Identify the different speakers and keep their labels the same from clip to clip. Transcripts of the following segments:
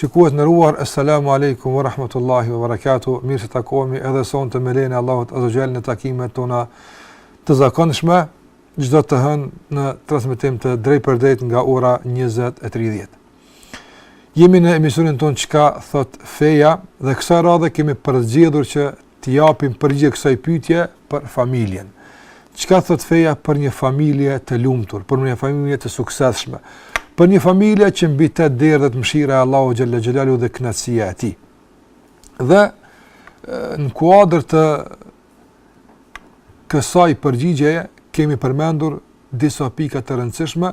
Speaker 1: Shikues të nderuar, Esselamu Aleykum wa Rahmatullahi wa Barakatuh, mirë se takohemi edhe sonte me lejen e Allahut Azza wa Jall në takimet tona të zakonshme, çdo të hënë në transmetim të drejtpërdrejtë nga ora 20.30. Jemi në emisionin tonë çka thotë feja dhe kësaj radhe kemi përzgjedhur që T'i japim përgjigje kësaj pyetjeje për familjen. Çka thotë feja për një familje të lumtur, për një familje të suksesshme, për një familje që mbi të derdhet mëshira e Allahu xhalla xhelalu dhe kënaqësia e tij. Dhe në kuadër të kësaj përgjigjeje kemi përmendur disa pika të rëndësishme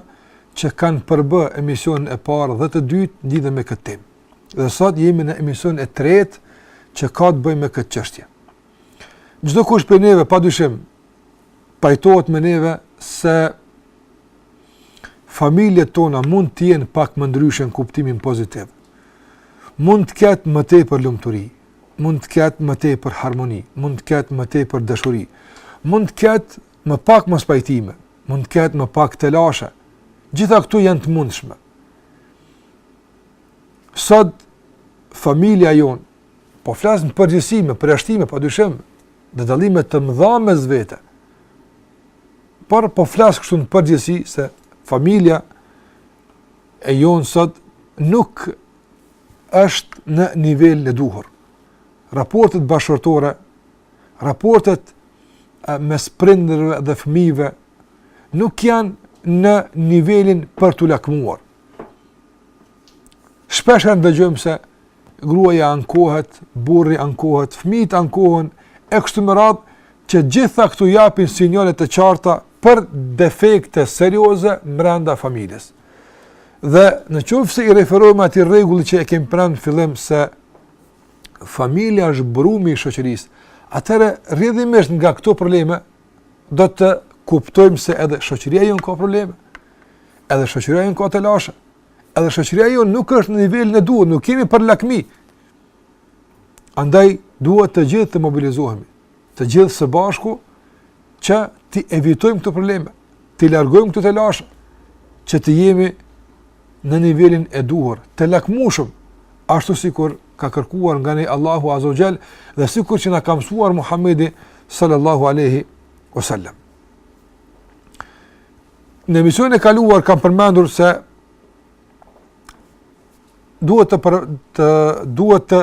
Speaker 1: që kanë përbë emisionin e parë dhe të dytë lidhur me këtë temë. Dhe sot jemi në emisionin e tretë që ka të bëjë me këtë çështje. Çdokush prej neve pa dyshim pajtohet me neve se familjet tona mund të jenë pak më ndryshe në kuptimin pozitiv. Mund të ketë më tepër lumturi, mund të ketë më tepër harmoni, mund të ketë më tepër dashuri, mund të ketë më pak mospajtime, mund të ketë më pak telashe. Gjitha këto janë të mundshme. sot familja jonë, po flas në përgjithësi, me përjashtime, pa dyshim, dhe dallime të mëdha mes vete, por po flas kështu në përgjithësi se familja e jonë sot nuk është në nivelin e duhur. Raportet bashkëshortore, raportet mes prindërve dhe fëmijëve, nuk janë në nivelin për t'u lakmuar. Shpeshherë dëgjojmë se gruaja ankohet, burri ankohet, fëmijët ankohen e kështu me radhë që gjitha këto japin sinjale të qarta për defekte serioze brenda familjes. Dhe në qoftë se i referohemi atij rregulli që e kemi përmend në fillim se familja është brumi i shoqërisë, atëherë rrjedhimisht nga këto probleme do të kuptojmë se edhe shoqëria jonë ka probleme, edhe shoqëria jonë ka telashe, edhe shoqëria jonë nuk është në nivelin e duhur, nuk jemi për lakmi. Andaj, duhet të gjithë të mobilizohemi, të gjithë së bashku, që t'i evitojmë këto probleme, t'i largojmë këto telashe, që të jemi në nivelin e duhur, të lakmushëm, ashtu sikur ka kërkuar nga ne Allahu Azza wa Jall dhe sikur që na ka mësuar Muhamedi sallallahu alaihi wasallam. Në emisionin e kaluar kam përmendur se duhet të, për, të duhet të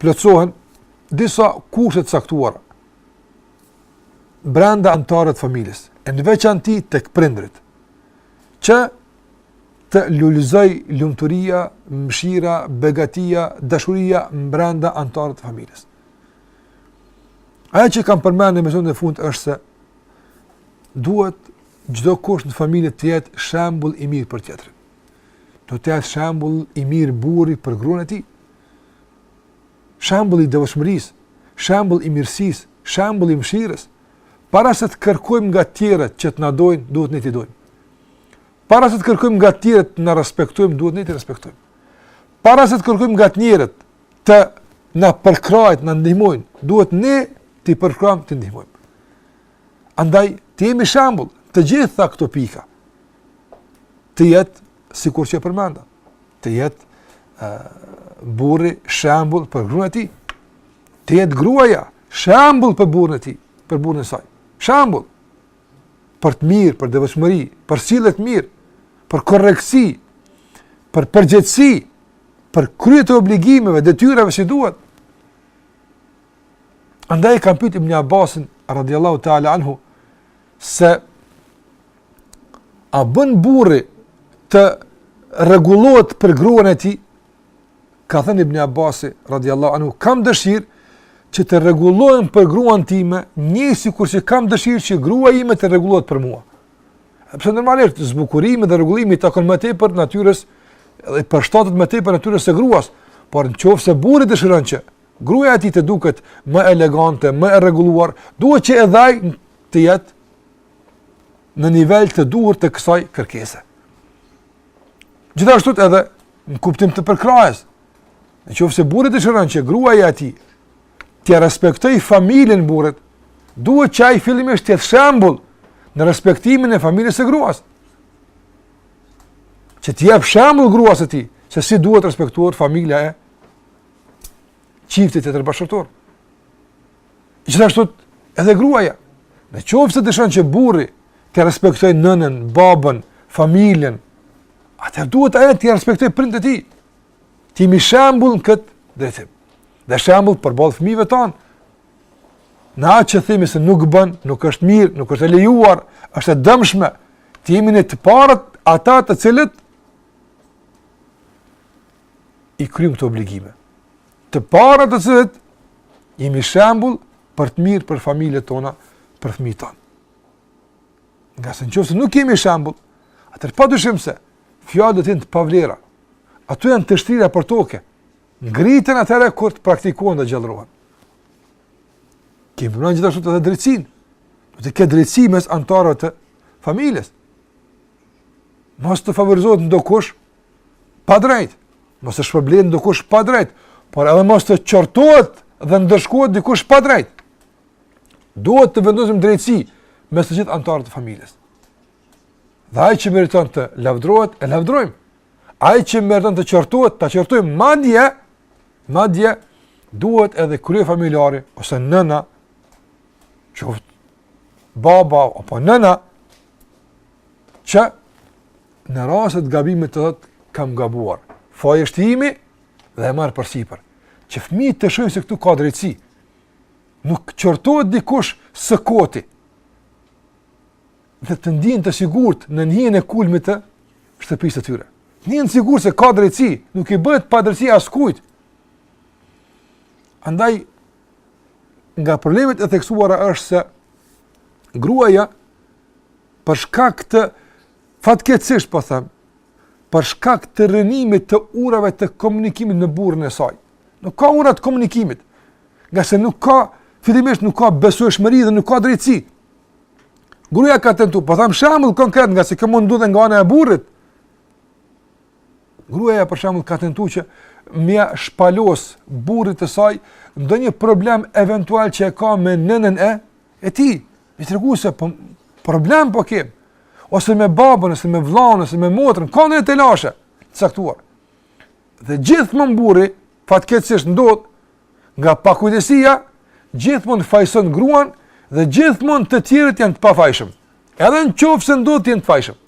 Speaker 1: plotësohen disa kushte të caktuara brenda anëtarëve të familjes, e në veçanti tek prindërit. që të lulëzojë lumturia, mëshira, begatia, dashuria mbrenda anëtarëve të familjes. Ajo që kam përmend në emisionin e fundit është se duhet çdokush në familje të jetë shembull i mirë për tjetrin. Do të jetë shembull i mirë burri për gruan e tij. shembull i devotshmërisë, shembull i mirësisë, shembull i mëshirës. Para se të kërkojmë nga të tjerët që të na dojnë, duhet ne t'i dojmë. Para se të kërkojmë nga të tjerët të na respektojmë, duhet ne t'i respektojmë. Para se të kërkojmë nga të tjerët të na përkrahin, të na ndihmojnë, duhet ne t'i përkrahim, t'i ndihmojmë. Andaj të jemi shembull në të gjitha këto pika. Të jetë sikur që përmenda. të jetë burri shembull për gruan e tij. Të jetë gruaja shembull për burrin e tij, për burrin e saj. Shembull për të mirë, për devotshmëri, për sjellje të mirë, për korrektësi, për përgjegjësi, për kryerjen e obligimeve, detyrave që duhet. Andaj kanë pyetur Ibn Abbasin radhiyallahu ta'ala anhu, se a bën burri të rregullohet për gruan e tij? Ka thënë Ibn Abbasi radhiyallahu anhu, kam dëshirë që të rregullohem për gruan time, njësoj sikur që kam dëshirë që gruaja ime të rregullohet për mua. Sepse normalisht zbukurimi dhe rregullimi i takon më tepër natyrës dhe i përshtatet më tepër natyrës së gruas, por në qoftë se burri dëshiron që gruaja e tij të duket më elegante, më e rregulluar, duhet që edhe ai të jetë në nivel të duhur të kësaj kërkese. Gjithashtu edhe në kuptim të përkrahjes. Në qoftë se burri dëshiron që gruaja e tij ta respektojë familjen e burrit, duhet që ai fillimisht të jetë shembull në respektimin e familjes së gruas. Që t'i japë shembull gruas së tij se si duhet të respektohet familja e çiftit tjetër bashkëshortor. Gjithashtu edhe gruaja, në qoftë se dëshiron që burri t'i respektojë nënën, babën, familjen, atëherë duhet ajo të respektojë prindët e tij. Të jemi shembull në këtë drejtim. Dhe shembull përballë fëmijëve tanë. Në atë që themi se nuk bën, nuk është mirë, nuk është e lejuar, është e dëmshme. Të jemi ne të parët ata të cilët i kryejmë këto obligime. Të parët të cilët jemi shembull për të mirë për familjet tona, për fëmijët tanë. Ngase në qoftë se nuk jemi shembull, atëherë pa dyshim se fjalët do të jenë të pavlera, ato janë të shtrira për toke, ngriten atëherë kur të praktikohen dhe gjallërohen. Kemi përmend gjithashtu edhe drejtësinë, duhet të ketë drejtësi mes anëtarëve të familjes. Mos të favorizohet ndokush, padrejt, mos të shpërblehet dikush padrejt, por edhe mos të qortohet dhe ndëshkohet dikush padrejt. Duhet të vendosim drejtësi mes të gjithë anëtarëve të familjes. Dhe ai që meriton të lavdrohet, e lavdrojmë. Ai që meriton të qortohet, ta qortojmë madje, madje duhet edhe kryefamiljari ose nëna, qoftë baba apo nëna, që në rast të gabimit të thotë kam gabuar. Faji është imi dhe e marr përsipër. Që fmijët të shohin se këtu ka drejtësi. Nuk qortohet dikush së koti. Dhe të ndihen të sigurt nën hijen e kulmit të shtëpisë të tyre. Të ndihen sigurt se ka drejtësi, nuk i bëhet padrejtësi askujt. Andaj, nga problemet e theksuara është se gruaja për shkak të fatkeqësisht po them, për shkak të rrënimit të urave të komunikimit me burrin e saj. Nuk ka ura të komunikimit, ngase nuk ka fillimisht nuk ka besueshmëri dhe nuk ka drejtësi. Gruaja ka tentu, po them shembull konkret ngase kjo mund të ndodhë edhe nga ana e burrit. Gruaja për shembull ka tentu që me ia shpalos burrit të saj ndonjë problem eventual që e ka me nënën e e tij, Me i tregu se po problem po kem. Ose me babën, ose me vëllain, ose me motrën, ka ndonjë telashe të caktuar. Dhe gjithmonë burri fatkeqësisht ndodh nga pakujdesia, gjithmonë fajson gruan dhe gjithmonë të tjerët janë të pafajshëm. Edhe në qoftë se ndodh të jenë të fajshëm.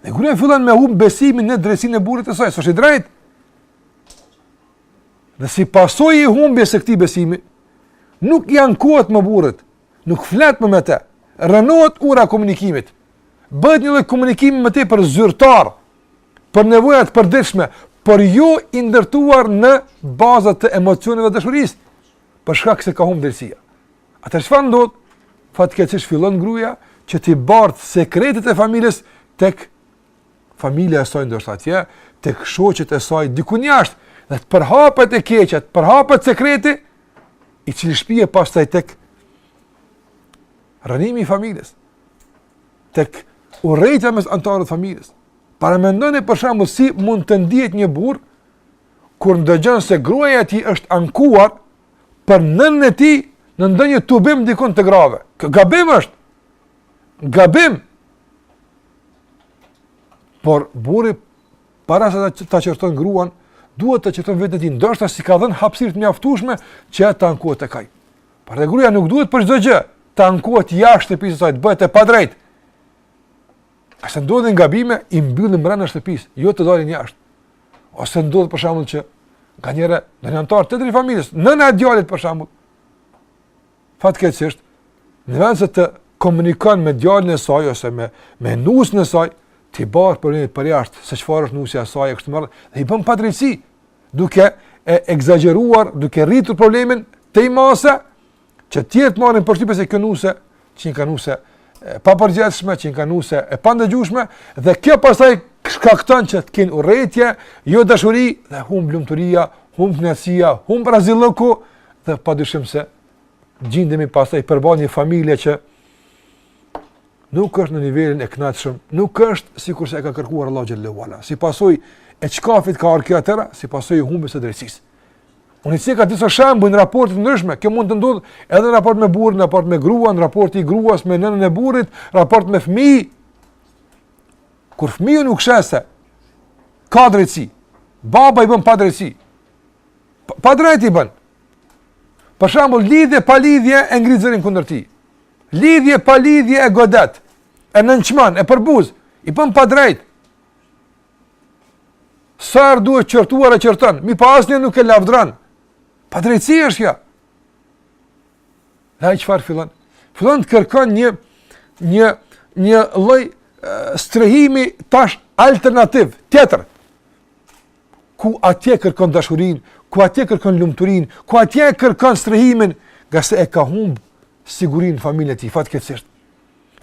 Speaker 1: Dhe gruja fillon me humb besimin në drejtësinë e burrit të saj, se është i drejt. Dhe si pasojë e humbjes së këtij besimi, nuk i ankohet më burrit, nuk flet më me të, rrënohet ura e komunikimit. Bëhet një lloj komunikimi më tepër zyrtar për nevojat e përditshme, por jo i ndërtuar në baza të emocioneve të dashurisë, për shkak se ka humbur drejtësia. Atëherë çfarë ndodh? Fatkeqësisht fillon gruaja që t'i bartë sekretet e familjes tek familja e saj ndoshta atje, tek shoqet e saj diku jashtë, dhe të përhapet e keqja, të përhapet sekreti i cili shpie pastaj tek rrënimi i familjes. Tek urrejtja mes anëtarëve të familjes. Paramendoni për shembull si mund të ndihet një burrë kur ndëgjon se gruaja e tij është ankuar për nënën e tij në ndonjë tubim dikun të grave. Kë gabim është? gabim. Por burri para se ta qorton gruan, duhet të qorton veten e tij, ndoshta s'i ka dhënë hapësirë të mjaftueshme që ajo të ankohet tek ai. Por dhe gruaja nuk duhet për çdo gjë të ankohet jashtë shtëpisë së saj, të bëhet e padrejtë. Nëse ndodhin gabime, i mbyllim brenda shtëpisë, jo të dalin jashtë. Ose ndodh për shembull që nga njëra ndonjë anëtar tjetër i familjes, nëna e djalit për shembull, fatkeqësisht në vend se të komunikon me djalin e saj ose me me nusën e saj, ti bëhet përmend përjashtë se çfarë është nusja e saj e kështu me radhë, dhe i bën padrejtësi, duke e ekzagjeruar, duke rritur problemin te masa që të tjerë të marrin përshtypje se kjo nuse, qenka nuse e papërgjegjshme, qenka nuse e pandëgjueshme dhe kjo pastaj shkakton që të ketë urrejtje, jo dashuri dhe humb lumturia, humb kënaqësia, humb razillëku dhe padyshim se gjindemi pastaj përballë një familje që nuk është në nivelin e knaqshëm, nuk është sikurse e ka kërkuar Allahu Xhelle ue Ala. Si pasojë e çkafit ka ardhë kjo e tëra, si pasojë e humbjes së drejtësisë. Unë i ceka disa shembuj në raportet e ndryshme, kjo mund të ndodhë edhe në raport me burrë, në raport me grua, në raport i gruas, me nënën e burrit, raport me fmi. Kur fmi nuk sheh se ka drejtësi, baba i bën padrejtësi, Padrejt i bën. Për shembull, lidhje pa lidhje e ngrit zërin kundër tij. Lidhje pa lidhje e godet. E nënçmon, e përbuz, i bën padrejt. Sa herë duhet qortuar e qorton, mirëpo asnjëherë nuk e lavdron. Padrejtësi është kjo. Dhe ai çfarë fillon? Fillon të kërkon një një një lloj strehimi tash alternativ, tjetër. ku atje kërkon dashurinë, ku atje kërkon lumturinë, ku atje e kërkon strehimin, ngase e ka humb sigurinë në familjen e tij, fatkeqësisht.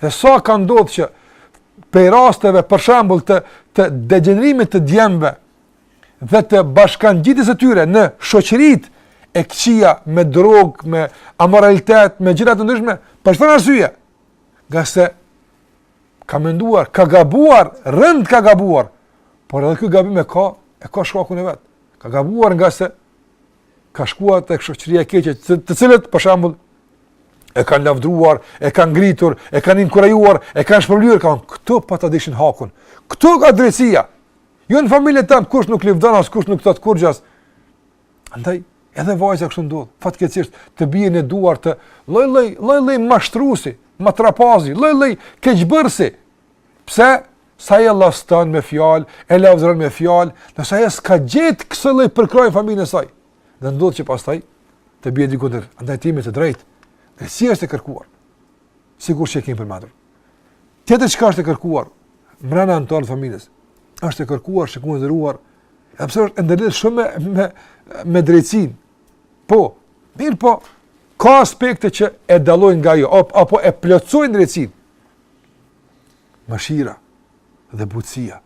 Speaker 1: Dhe sa ka ndodhë që prej rasteve për shembull të, të degenerimit të djemve dhe të bashkangjitjes së tyre në shoqëritë e këqija me drogë, me amoralitet, me gjëra të ndryshme, për çfarë arsye, ngase ka menduar, ka gabuar, rëndë ka gabuar, por edhe ky gabim e ka, e ka shkakun e vet. Ka gabuar ngase ka shkua tek shoqëria e keqe, të cilët, për shembull, e kanë lavdruar, e kanë ngritur, e kanë inkurajuar, e kanë shpërblyer, ka thënë, këtu pa po të ditshin hakun, këtu ka drejtësia, jo në familje tanë, kush nuk lëvdon, as kush nuk të thot kurgja, Andaj, edhe vajza kështu ndodh. Fatkeqësisht të bie në duar të lloj-lloj, lloj-lloj mashtruesi, matrapazi, lloj-lloj keqbërësi. Pse? Se e lazdron me fjalë, e lavdëron me fjalë, dhe se s'ka gjet kësi lloj përkrahje n'familjen e saj. Dhe ndodh që pastaj të bie diku tjetër. Andaj të jemi të drejtë. Drejtësia është e kërkuar? Sikur që e kemi përmendur. Tjetër çka është e kërkuar? Mbrenda anëtarëve familjes. Është e kërkuar shikues i nderuar E përse është ndërlidhë shumë me, me, me drejtësinë. Po, mirëpo, ka aspekte që e dallojnë nga ajo, apo e plotësojnë drejtësinë. Mëshira dhe butësia.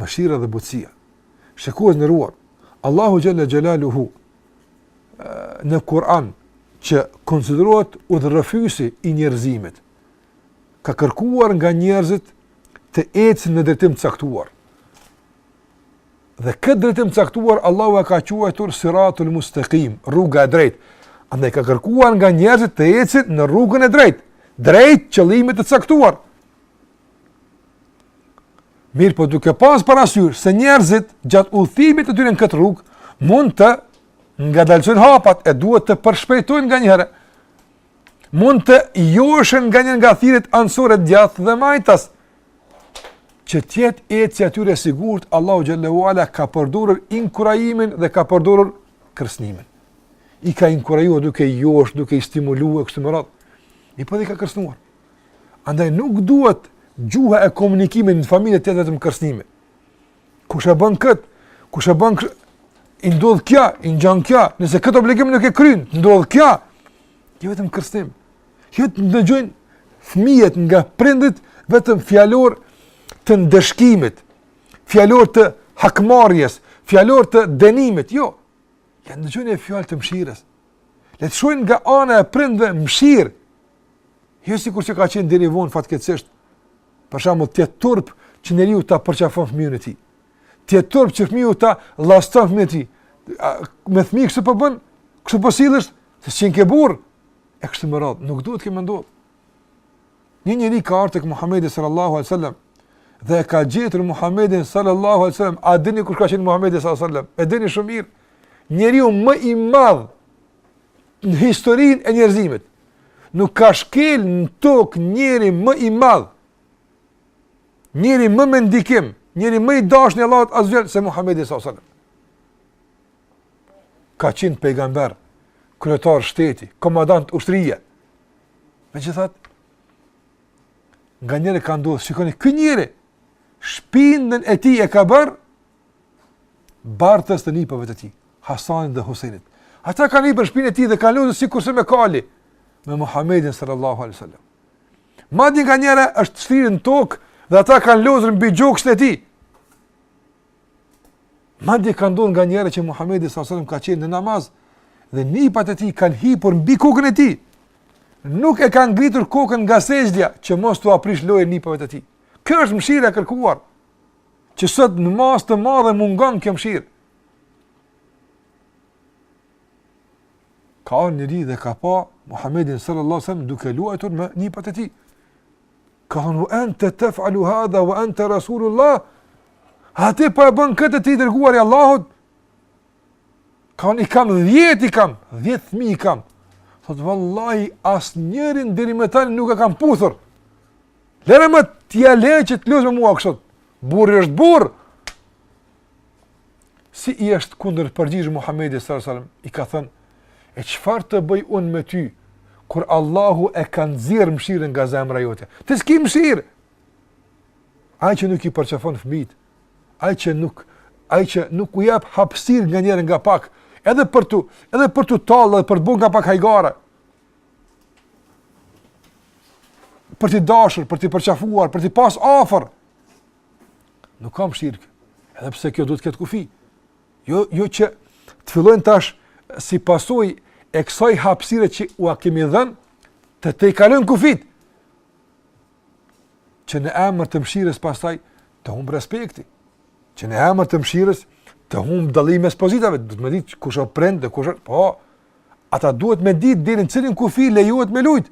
Speaker 1: Mëshira dhe butësia. Shikues i nderuar. Allahu Xhelle Xhelaluhu në Kur'an që konsiderohet udhërrëfyesi i njerëzimit ka kërkuar nga njerëzit të ecin në drejtim të caktuar. Dhe këtë drejtim të caktuar Allahu e ka quajtur Siratul Mustaqim, rruga e drejtë. Andaj ka kërkuar nga njerëzit të ecin në rrugën e drejtë, drejt qëllimit të caktuar. Mirëpo duke pas parasysh se njerëzit gjatë udhëtimit të tyre në këtë rrugë mund të ngadalësojnë hapat e duhet të përshpejtojnë nga njëherë. mund të joshen nga një nga thirrjet anësore djathtas dhe majtas, që të jetë ecja e tyre e sigurt, Allahu Xhelle ue Ala ka përdorur inkurajimin dhe ka përdorur kërcënimin. I ka inkurajua duke i josh, duke i stimulua, kështu me radhë. Mirëpo edhe i ka kërcënuar. Andaj nuk duhet gjuha e komunikimit në familje të jetë vetëm kërcënimi. Kush e bën kët? Kush e bën kët? I ndodh kjo, i ngjan kjo. Nëse këtë obligim nuk e kryen, të ndodh kjo. Jo vetëm kërcënim. Jo të ndëgjojnë fëmijët nga prindët vetëm fjalor të ndëshkimit, fjalor të hakmarrjes, fjalor të dënimit. Jo. Le të ndëgjojnë fjalë të mëshirës. Le të shohin nga ana e prindve mëshirë. Jo sikur që ka qenë deri vonë fatkeqësisht. Për shembull, t'jetë turp që njeriu ta përqafon fëmijën e tij. T'jetë turp që fëmiu ta lazdron fëmijën e tij. Me fëmijë kështu po bën? Kështu po sillesh? Se s'qenke burrë? E kështu me radhë, nuk duhet të ndodh. Një njeri ka ardhur tek Muhamedi sallallahu alaihi wasallam dhe e ka gjetur Muhamedin sallallahu alaihi wasallam. A dini kush ka qenë Muhamedi sallallahu alaihi wasallam? E dini shumë mirë. Njeriu më i madh në historin e njerëzimit, nuk ka shkel në tokë njeri më i madhë, njeri më me ndikim, njeri më i dashur i Allahut azze ve xhel se Muhammedi s.a.s. Ka qenë pejgamber, kryetar shteti, komandant ushtrie. Megjithatë, nganjëherë ka ndodhë, shikoni, ky njeri, shpindën e tij e ka bërë, bartës të nipëve të tij, Hasanit dhe Husajnit. Ata kanë hipur në shpinën e tij dhe kanë lozur sikurse me kali me Muhamedin sallallahu alaihi wasallam. Madje nganjëherë është shtrirë në tokë dhe ata kanë lozur mbi gjoksin e tij. Madje ka ndodhur nganjëherë që Muhamedi sallallahu alaihi wasallam ka qenë në namaz dhe nipat e tij kanë hipur mbi kokën e tij. Nuk e ka ngritur kokën nga sexhdja që mos t'ua prishë lojën nipave të tij. Kjo është mëshira e kërkuar. Që sot në masë të madhe mungon kjo mëshirë. Ka ardh njëri dhe ka pa Muhammedin sallallahu sallam duke luajtur me nipat e tij. Ka thonë, ue ente tef'alu hadha, ue ente resulullah, a ti po e bën këtë ti i dërguar i Allahut? Ka thonë, i kam dhjetë i kam, dhjetë fmi i kam. Thotë, vallahi, asnjërin deri më tani nuk e kam puthur. Lëre më t'ia lë që të lozë me mua kështu. Burri është burrë. Si i është kundërpërgjigj Muhamedi sallallahu alajhi wasallam, i ka thënë, "E çfarë të bëj unë me ty kur Allahu e ka nxjerr mëshirën nga zemra jote?" Ti s'ke mëshirë. Ai që nuk i përqafon fëmijët, ai që nuk ai që nuk u jap hapësirë nganjëherë nga pak, edhe për tu, edhe për t'u tallë, për të bërë nga pak hajgare. për t'i dashur, për t'i përqafuar, për t'i pas afër. Nuk ka mshirë, edhe pse kjo duhet të ketë kufi. Jo, jo që të fillojnë tash si pasojë e kësaj hapësire që ua kemi dhënë, të tejkalojnë kufijtë, që në emër të mshirës pastaj të humbë respekti, që në emër të mshirës të humbë dallimi mes pozitave, duhet me ditë kush o prind dhe kush o, po, Ata duhet me ditë deri në cilin kufi lejohet me lujt.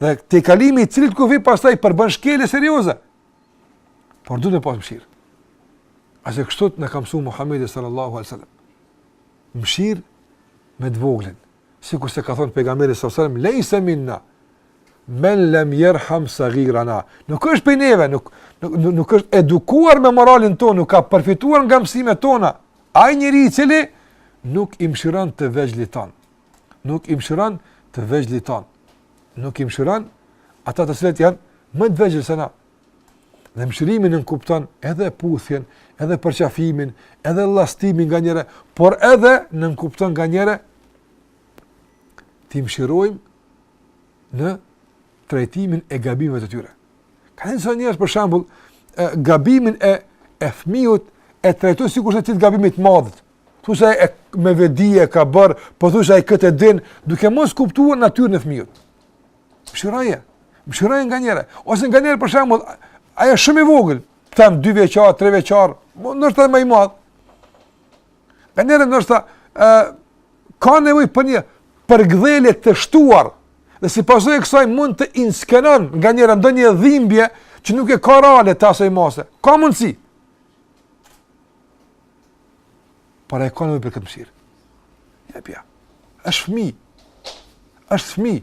Speaker 1: Dhe tejkalimi i cilit kufi pastaj përbën shkelje serioze. Por duhet me pas mëshirë. Se kështu na ka mësuar Muhamedi sallallahu alaihi wasallam. Mëshirë me të voglin. Sikur se ka thënë pejgamberi sallallahu alaihi wasallam, "Lejse minna Men lem yerham saghirana. Nuk është prej neve, nuk nuk nuk është edukuar me moralin tonë, nuk ka përfituar nga mësimet tona. Ai njeriu i cili nuk i mëshiron të vegjlit tanë. Nuk i mëshiron të vegjlit tanë. Nuk i mëshiron ata të cilët janë më të vegjël se na. Dhe mëshirimi nënkupton edhe puthjen, edhe përqafimin, edhe llastimin nganjëherë, por edhe nënkupton nganjëherë t'i mëshirojmë në trajtimin e gabimeve të tyre. Ka disa njerëz për shembull gabimin e e fëmijës e trajtojnë sikurse të të gabimit të madh. Thuase e, me vetëdije ka bërë, po thuase ai këtë e din, duke mos kuptuar natyrën e fëmijës. Mshiroje. Mshiroje nganjëherë. Ose nganjëherë për shembull, ai është shumë i vogël, tam 2 vjeçar, 3 vjeçar, ndoshta më i madh. Nganjëherë ndoshta ë ka nevojë për një përkëdhelje të shtuar dhe si pasojë e kësaj mund të inskenon nganjëherë ndonjë dhimbje që nuk e ka reale të asaj mase. Ka mundësi. Por e ka nevojë për këtë mëshirë. Jepja. Është fëmijë. Është fëmijë.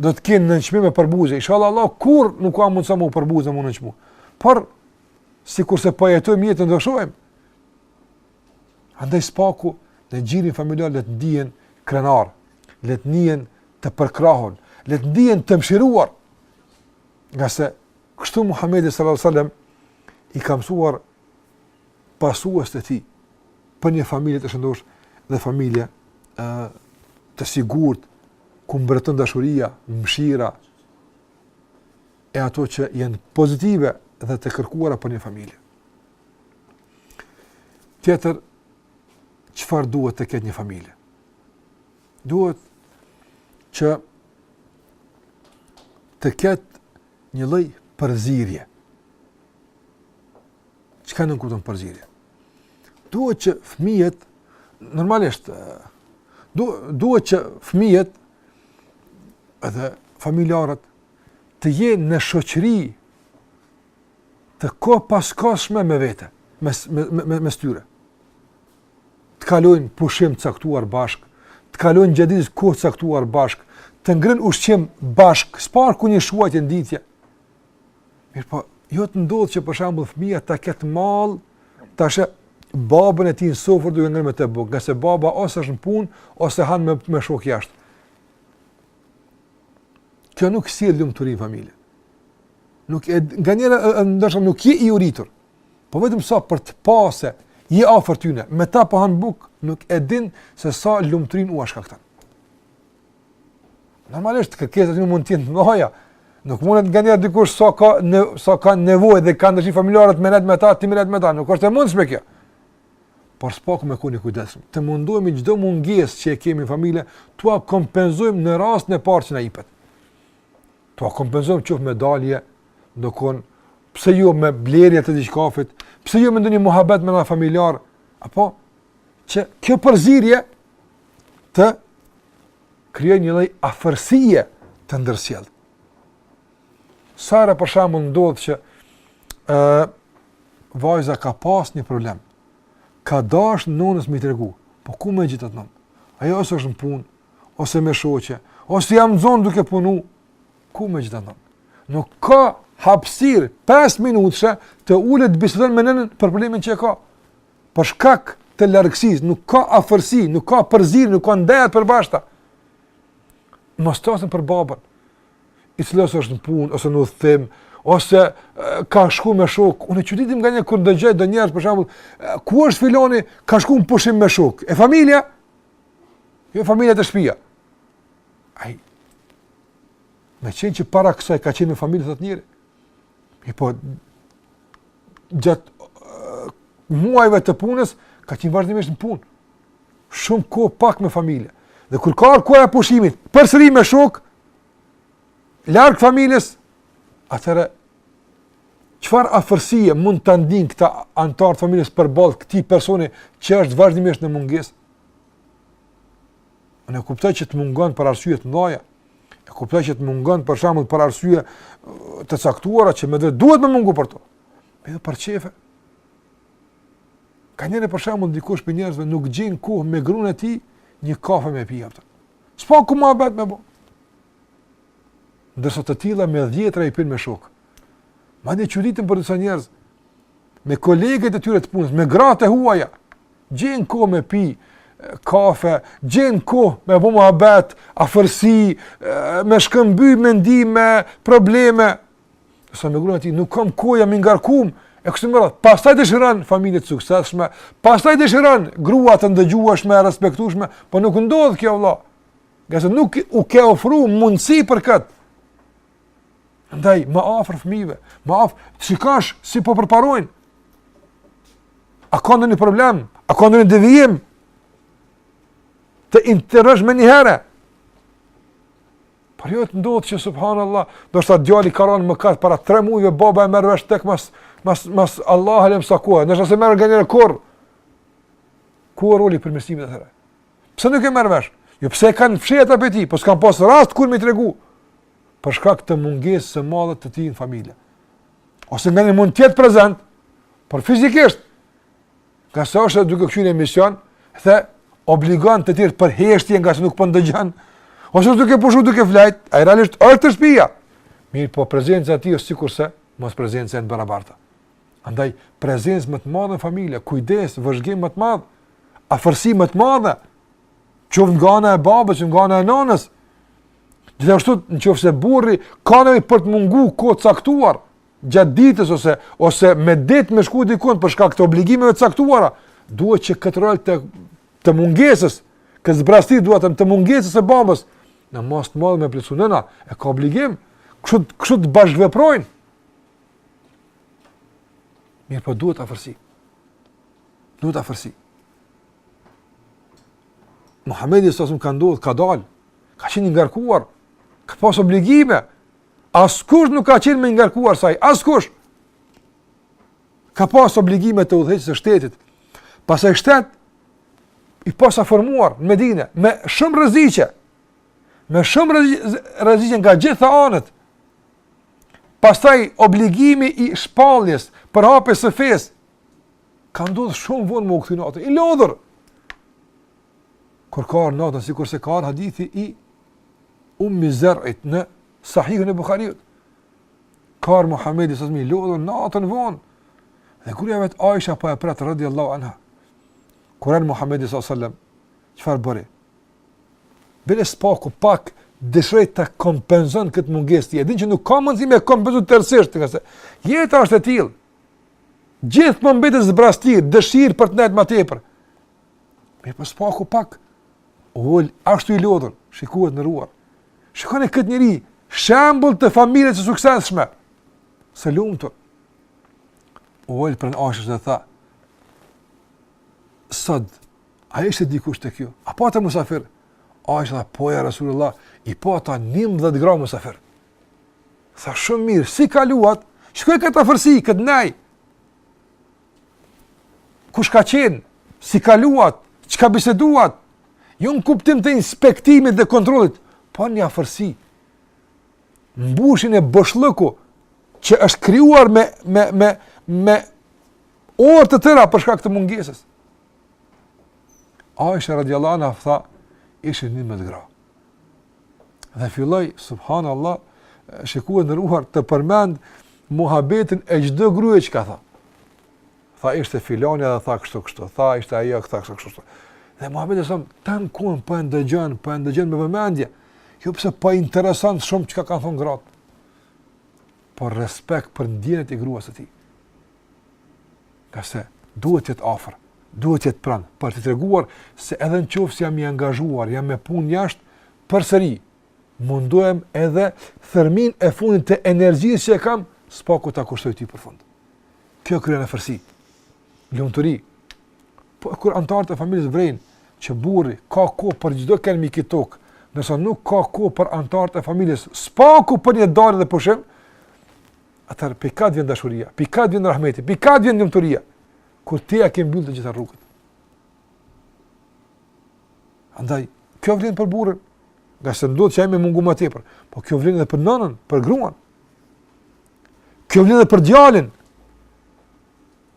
Speaker 1: do të kenë nënçmime, përbuzje. Inshallah Allah kurrë nuk ka mundësi me përbuzë me nënçmu. Por sikurse po jetojmë jetën do shohim. Andaj së paku në gjirin familjar le të ndihen krenar, le të ndihen të përkrahur, le të ndihen të mëshiruar. Ngase kështu Muhamedi sallallahu alaihi wasallam i ka mësuar pasuesit e tij për një familje të shëndoshë dhe familje ë të sigurt ku mbretëron dashuria, mëshira, e ato që janë pozitive dhe të kërkuara për një familje. Tjetër, çfarë duhet të ketë një familje? Duhet që të ketë një lloj përzierje. Çka nënkupton përzierje? Duhet që fëmijët normalisht duhet që fëmijët edhe familjarët të jenë në shoqëri të kohëpaskohshme me vete, me, me, me, mes tyre. Të kalojnë pushim të caktuar bashkë, të kalojnë gjatë ditës kohë të caktuar bashkë, të ngrënë ushqim bashkë, së paku një shujtë në ditë. Mirëpo, jo të ndodhë që për shembull fëmija ta ketë mall ta sheh babën e tij në sofër duke ngrënë me të bukë, ngase baba ose është në punë, ose han me, me shokë jashtë. Kjo nuk sjell lumturi në familje. Nuk e, nganjëherë, ndoshta nuk je i uritur, po vetëm sa për të parë se je afër tyne, me ta po han bukë, nuk e din se sa lumturi në u ashka këta. Normalisht kërkesat nuk mund të jenë nganjëherë. Nuk mundet nganjëherë dikush sa ka ne-, sa ka nevojë dhe kanë dëshirë familjarët me nejt me ta, ti me nejt me ta, nuk është e mundshme kjo. Por së paku me konë i kujdesshëm. Të mundohemi çdo mungesë që e kemi në familje, t'ua kompenzojmë në rastin e parë që na jepet. T'ua kompenzojmë qoftë me dalje, dikun pse jo me blerje të diçkahit, pse jo me ndonjë muhabet me naj familjar, ashtu që kjo përzierje të krijojë një lloj afërsie të ndërsjellë. Sa herë për shembull ndodh që ë uh, vajza ka pas një problem. Ka dash nënës me i tregu, po ku me e gjet atë nënë? Ajo ose është në punë, ose me shoqe, ose jam e nxënë duke punu, ku me e gjet atë nënë? Nuk ka hapësirë 5 minutëshe të ulet të bisedon me nënën për problemin që e ka. Për shkak të largësisë nuk ka afërsi, nuk ka përzierje, nuk ka ndeja të përbashkëta. Mos të flasim për babën. I cili ose është në punë ose në udhëtim, ose ka shku me shokë. Unë çuditem nganjëherë kur dëgjoj do njerëz për shembull, ku është filani, ka shku në pushim me shokë. E familja? Jo familja te shtëpia. Ai. Me qenë se para kësaj ka qenë me familje të njëri, Mirëpo, gjatë muajve të punës, ka qenë vazhdimisht në punë. Shumë kohë pak me familje. Dhe kur ka ardh koha e pushimit, përsëri me shokë, larg familjes, atëherë, çfarë afërsie mund të ndijnë këta anëtarë të familjes përballë këtij personi që është vazhdimisht në mungesë? Unë e kuptoj që të mungon për arsye të mëdha. E kuptoj që të mungon për shembull për arsye të caktuara që me drejt duhet me mungu për to. E jo për qejfe. Ka njeri për shembull dikush prej njerëzve nuk gjen kohë me gruan e tij një kafe me pi atë. S'po ku ma bëhet me bë. Ndërsa të tilla me dhjetra i pin me shokë. Madje çuditem për disa njerëz me kolegët e tyre të punës, me gratë e huaja, gjen kohë me pi kafe, gjen kohë me bo muhabet, afërsi, me shkëmby mendime, probleme. Ndërsa me gruan e tij nuk kam kohë jam i ngarkum, e kështu me radhë. Pastaj dëshiron familje të suksesshme, pastaj dëshiron grua të ndëgjueshme, respektueshme, po nuk ndodh kjo vëlla. Ngase nuk u ke ofru mundësi për këtë. Andaj, ma afër fëmijve, ma afër, të shikosh si po përparojnë. A ka ndonjë problem? A ka ndonjë devijim? Të interesohesh menjëherë. Por jo të ndodhë që subhanallah, do të thotë djali ka rënë në mëkat para 3 muajve baba e merr vesh tek mas mas mas Allahu alem sa kohë. Nëse se merr ndonjëherë, ku është roli për përmirësim atëherë. Pse nuk e merr vesh? Jo pse e kanë fshehë ata prej tij, po s'kan pas rast kur me i tregu. Për shkak të mungesë së madhe të tij në familje. Ose nganjëherë mund të jetë prezent, por fizikisht ka, ose është duke kqyrë emision, dhe obligon të tjerë për heshtje ngase nuk po ndëgjon. Ose është duke pushu duke flejt, ai realisht është te shtëpia. Mirëpo prezenca e tij është sikurse mosprezenca, e barabartë. Andaj, prezencë më të madhe në familje, kujdes, vëzhgim më të madh, afërsi më të madhe, qoftë nga ana e babës, qoftë nga ana e nënës. Gjithashtu, në qoftë se burri ka nevojë për të mungu kohë të caktuar gjatë ditës ose ose me ditë me shku dikun për shkak të obligimeve të caktuara, duhet që këtë rol të të mungesës, këtë zbrasti domethënë të mungesës së babës, në masë të madhe me plotësu nëna, e ka obligim kështu të bashkëveprojnë. Mirëpo duhet afërsi. Duhet afërsi. Muhamedi s.a.v.s. ka ndodhur, ka dal, ka qenë i ngarkuar, ka pas obligime. Askush nuk ka qenë më i ngarkuar se ai, askush. Ka pas obligime të udhëheqjes së shtetit. Pastaj shtet i posaformuar në Medinë me shumë rreziqe. Me shumë rreziqe nga gjitha anët. Pastaj obligimi i shpalljes, përhapjes së fesë ka ndodhur shumë vonë me u kthy natën. I lodhur. Kur ka ardh natën sikurse ka ardh hadithi i Ummi Zerrit në Sahihun e Buhariut. Ka ardh Muhamedi s.a.v.s. i lodhur natën vonë. Dhe kur ja vetë Aisha po e pret radhiyallahu anha. Kur erdh Muhamedi sallallahu alaihi wasallam çfarë bëri? Bile së paku pak dëshiroi ta kompenson këtë mungesë të tij. E din që nuk ka mundësi me kompensu tërësisht, ngase jeta është e tillë. Gjithmonë mbetet zbrasti, dëshirë për të ndejt më tepër. Mirëpo së paku pak. U ul, ashtu i lodhur, shikoni të nderuar. Shikoni këtë njeri, shembull të familjes së suksesshme. Së lumtur. U ul pranë ashtu dhe tha. Sot A ishte dikush te kjo? A pate musafir? Aisha tha po ja Rasulullah, i pata njëmbëdhjetë gra musafir. Tha shumë mirë, si kaluat, shiko këtë afërsi, këtë nej? Kush ka qenë, si kaluat, çka biseduat? Jo në kuptim të inspektimit dhe kontrollit, po një afërsi. Mbushjen e boshllëkut, që është krijuar me, me, me, me orë të tëra për shkak të mungesës. Aisha radiallahu anha tha, ishin njëmbëdhjetë gra. Dhe filloi, subhanallah, shikues të nderuar të përmend muhabetin e çdo gruje çka tha. Tha, ishte filanja dhe tha kështu kështu, tha, ishte ajo që tha kështu kështu. Dhe Muhamedi alejhi selam, tanë kohën, po e ndëgjon, po e ndëgjon me vëmendje, jo pse po e intereson shumë çka kanë thanë gratë, por respekt për ndjenjat e gruas së tij. Ngase duhet të jetë afër, duhet të jetë pranë, për të treguar se edhe në qoftë se jam i angazhuar, jam me punë jashtë, përsëri mundohem edhe thërrmin e fundit të energjisë që e kam, së paku ta kushtoj ty për fund. Kjo krijon afërsi, lumturi, po kur anëtarët e familjës vërejnë që burri ka kohë për çdokënd mbi këtë tokë, ndërsa nuk ka kohë për anëtarët e familjës, së paku për një darkë dhe pushim, atëherë prej kah të vjen dashuria, prej kah të vjen rahmeti, prej kah të vjen lumturia, kur ti ia ke mbyllë të gjitha rrugët. Andaj, kjo vlen për burrin, ngase ndodh që ai me mungu ma tepër, po kjo vlen edhe për nënën, për gruan, kjo vlen edhe për djalin,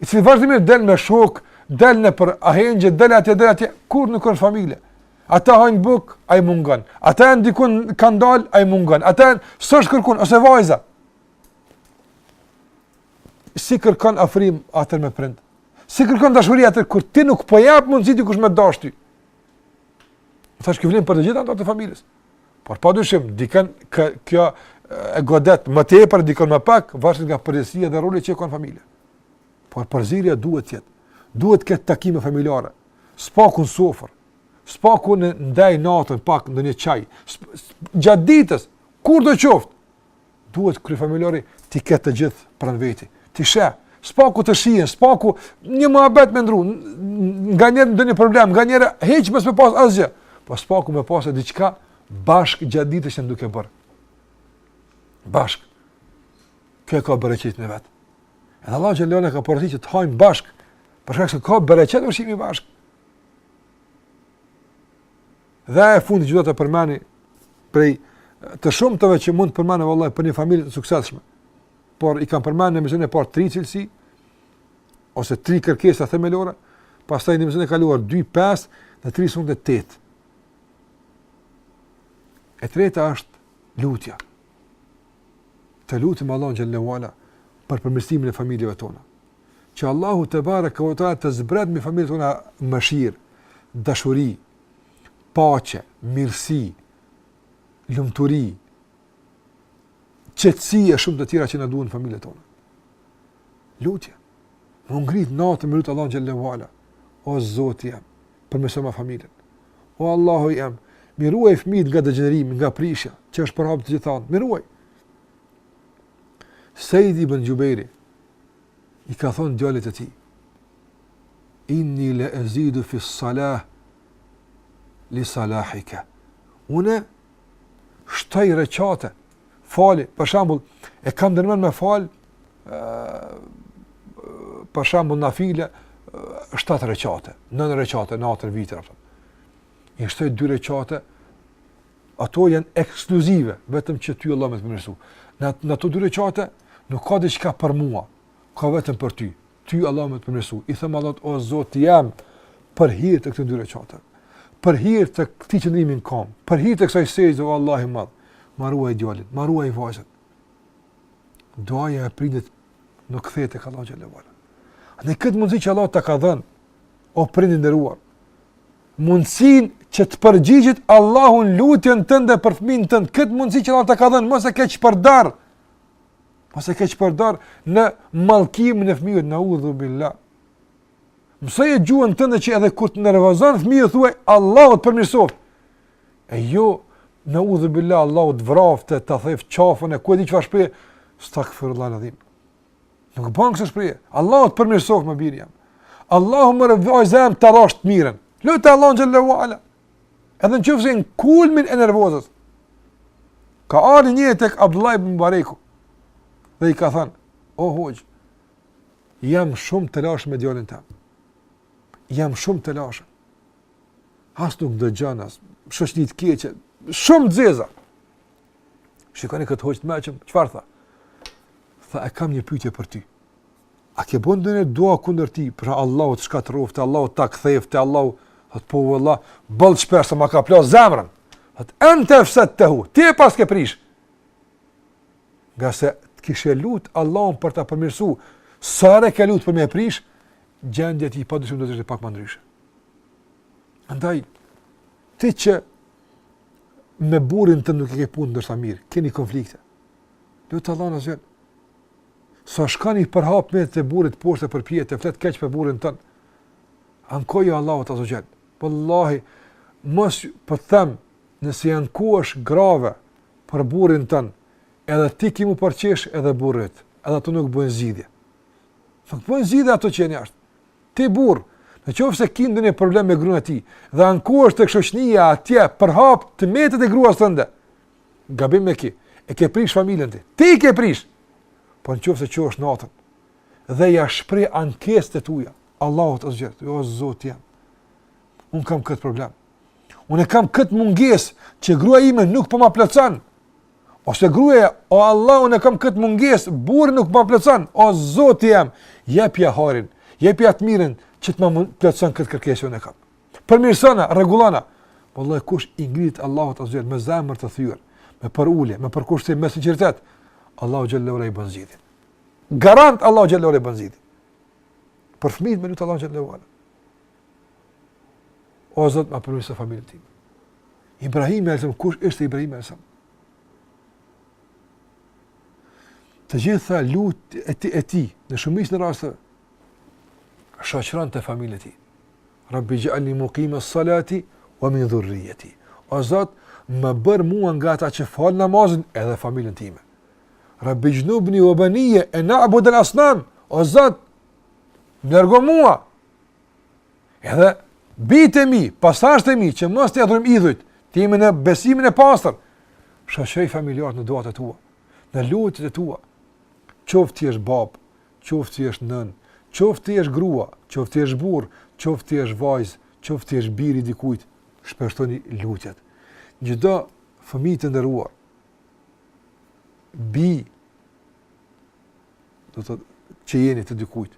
Speaker 1: i cili vazhdimisht del me shokë, del nëpër ahengje, del atje, del atje, kurrë nuk është në familje. Ata hanë bukë, ai mungon. Ata janë dikun, kanë dalë, ai mungon. Ata s'është kërkun, ose vajza. Si kërkon afrim atëherë me prindë. Si kërkon dashuri atëherë, kur ti nuk po jep mundësi dikush me të dashtë ty. Thashë, kjo vlen për të gjithë anëtarët e familjes. Por pa dyshim, dikënd kjo e godet më tepër, dikënd më pak, varësisht nga përgjegjësia dhe roli që e ka në familje. Por përzierja duhet të jetë. Duhet të ketë takime familjare. Së paku në sofër. Së paku në ndejë natën pak ndonjë çaj. Gjatë ditës, kurdo qoftë, Duhet kryefamiljari t'i ketë të gjithë pranë veti. T'i sheh, së paku të shihen, së paku një muhabet me ndërru, nganjëherë ndonjë problem, nganjëherë hiç mos me pas asgjë. Po së paku me pas diçka bashkë gjatë ditës që jemi duke bërë. Bashkë. Kjo ka bereqet në vete. Edhe Allahu xhele ue ala na ka porositë që të hamë bashkë. Për shkak se ka bereqet ushqimi bashkë. Dhe e fundi që do të përmendim prej të shumtave që mund të përmendim vëllaj për një familje të sukseshme. Por i kam përmend në emisionin e parë tri cilësi, ose tri kërkesa themelore, pastaj në emisionin e kaluar 2, 5 dhe 3 sonte dhe 8. E treta është lutja. Të lutim Allahun xhele ue ala për përmirësimin e familjeve tona. Që Allahu tebareke ue teala të zbret mbi familjet tona mëshirë, dashuri, paqe, mirësi, lumturi, qetësi e shumë të tjera që na duhen në familjet tona. Lutje. Me u ngrit natën me lut Allahun xhel-le ue ala. O Zoti jam, përmirësoma familjen. O Allahu jam, m'i ruaj fëmijët nga degenerimi, nga prishja, që është përhap të gjitha anët. M'i ruaj. Seid ibn Xhubejri, I ka thënë djalit të tij: "Inni le ezidu fi s-salah li salahika." Unë shtoj rekate, fali, për shembull, e kam ndërmend me fal, për shembull, nafile, shtatë rekate, nëntë rekate, natën, vitër, apo. I shtoj dy rekate, Ato janë ekskluzive, vetëm që ty Allah me të përmirësu. Në, në ato dy rekate, nuk ka diçka për mua, ka vetëm për ty. Ty Allah me të përmirësu. I them Allahut, o Zoti jam, për hir të këtyre dy rekate. Për hir të këtij qëndrimi në kamë. Për hir të kësaj sexhde, o Allah i madh. Ma ruaj djalin, ma ruaj vajzën. Duaja e prindit nuk kthehet tek Allahu xhel-le ue ala. Në këtë mundësi që Allahu ta ka dhënë, o prind i nderuar, mundësinë që të përgjigjet Allahu n'lutjen tënde për fëmijën tënd, këtë mundësi që Allahu ta ka dhënë, mos e keqpërdor, mos e keqpërdor në mallkimin e fëmijës, neudhubil-lah. Mësoje gjuhën tënde që edhe kur të nervozon fëmija thuaj, Allahu t'përmirësoftë. E jo, neudhubil-lah, Allahu t'vraftë, ta theftë qafën e ku e di çfarë shprehje, estagfirullah el-adhim. Nuk bën kështu shprehje. Allahu të përmirësoftë more biri jam. Allahu more vajza jam ta dhasht të mirën. Lute Allahun xhel-le ue ala. Edhe në qoftë se je n'kulmin e nervozës. Ka ardh njëri tek Abdullah ibn Mubareku. Dhe i ka thënë, o hoxhë, jam shumë telashe me djalin tam. Jam shumë telashe. As nuk dëgjon, as shoqni t'keqe. Shumë të zeza. Shikoni këtë hoxhë të mençëm, çfarë tha? Tha, e kam një pyetje për ty. A ke bo ndonjë dua kundër tij, për Allahu të shkatërroftë, Allahu ta theftë, Allahu të. Thotë po valla, boll shpesh se ma ka plas zemrën. Thotë ente efsedtehu, ti e paske prish. Ngase të kishe lut Allahun për ta përmirësu, sa e ke lut për me prish, gjendja e tij pa dyshim do të ishte pak më ndryshe. Andaj ti që me burrin tënd nuk e ke punën ndërsa mirë, keni konflikte. Lute Allahun azze ue xhel. Sa shkon i përhap metat e burrit poshtë e përpjetë, flet keq për burrin tënd. Ankoju Allahut azze ue xhel. Vallahi, motër po them, nëse i ankohesh grave për burrin tënd, edhe ti ki m'u përqesh edhe burri yt, edhe ato nuk bëjnë zgjidhje. Nuk bëjnë zgjidhje ato që janë jashtë. Ti burrë, në qoftë se ke ndonjë problem me gruan e tij dhe ankohesh tek shoqnia atje, përhap të metat e gruas tënde. Gabim e ke. E ke prish familjen ti. Ti e ke prish. Po në qoftë se çohesh natën dhe ia shpreh ankesat e tua, Allahut azze ue xhel. O Zoti jem. Un kam kët problem. Unë kam kët mungesë që gruaja ime nuk po ma plotson. Ose gruaja, o Allah, unë kam këtë mungesë, burri nuk ma plotëson, o Zoti jem, jepja hajrin, jepja të mirën që të ma plotëson këtë kërkesë unë kam. Përmirësona, rregullona. Wallahi kush i ngrit Allahut azze ue xhel me zemër të thyer, me përulje, me përkushtim, me sinqeritet, Allahu xhel-le ue ala i bën zgjidhje. Garant Allahu xhel-le ue ala i bën zgjidhje. Për fëmijët me lutë Allahun xhel-le ue ala. O Zot, ma përmirëso familjen time. Ibrahimi alejhi selam, kush ishte Ibrahimi alejhi selam? Të gjitha lutjet e tij, e tij në shumicën e rasteve shoqëronte familjen e tij. Rabbi xh'alni mukimes-salati ue min dhurrijjeti. O Zot, më bën mua nga ata që falin namazin edhe familjen time. Rabbi xhnubni ue benijje en na'budel asnam, o Zot, largo mua, Edhe bijtë e mi, pasardhësit e mi, që mos t'i adhurojmë idhujt, të jemi në besimin e pastër, shoqëroji familjarët në duat e tua, në lutjet e tua, qoftë të jesh babë, qoftë të jesh nënë, qoftë të jesh grua, qoftë të jesh burrë, qoftë të jesh vajzë, qoftë të jesh biri i dikujt, shpeshtoni lutjet. Çdo fëmijë, të nderuar, bij, do të thotë që jeni të dikujt,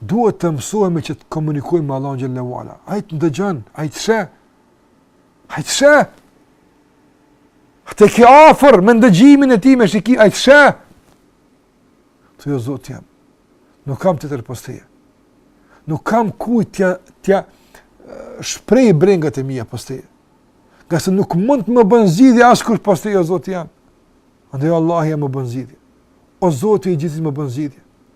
Speaker 1: Duhet të mësohemi që të komunikojmë me Allahun xhel-le ue ala. Ai të ndëgjon, ai të sheh. Ai të sheh. E ke afër me ndëgjimin e tij, me shikim, ai të sheh. Thuaj o Zoti jem. Nuk kam tjetër pos teje. Nuk kam kujt t'ia, t'ia shpreh brengat e mia pos teje. Ngase nuk mund të më bën zgjidhje askush pos teje, o Zoti jem. Andaj Allah jem më bën zgjidhje. O Zot i gjithit më bën zgjidhje.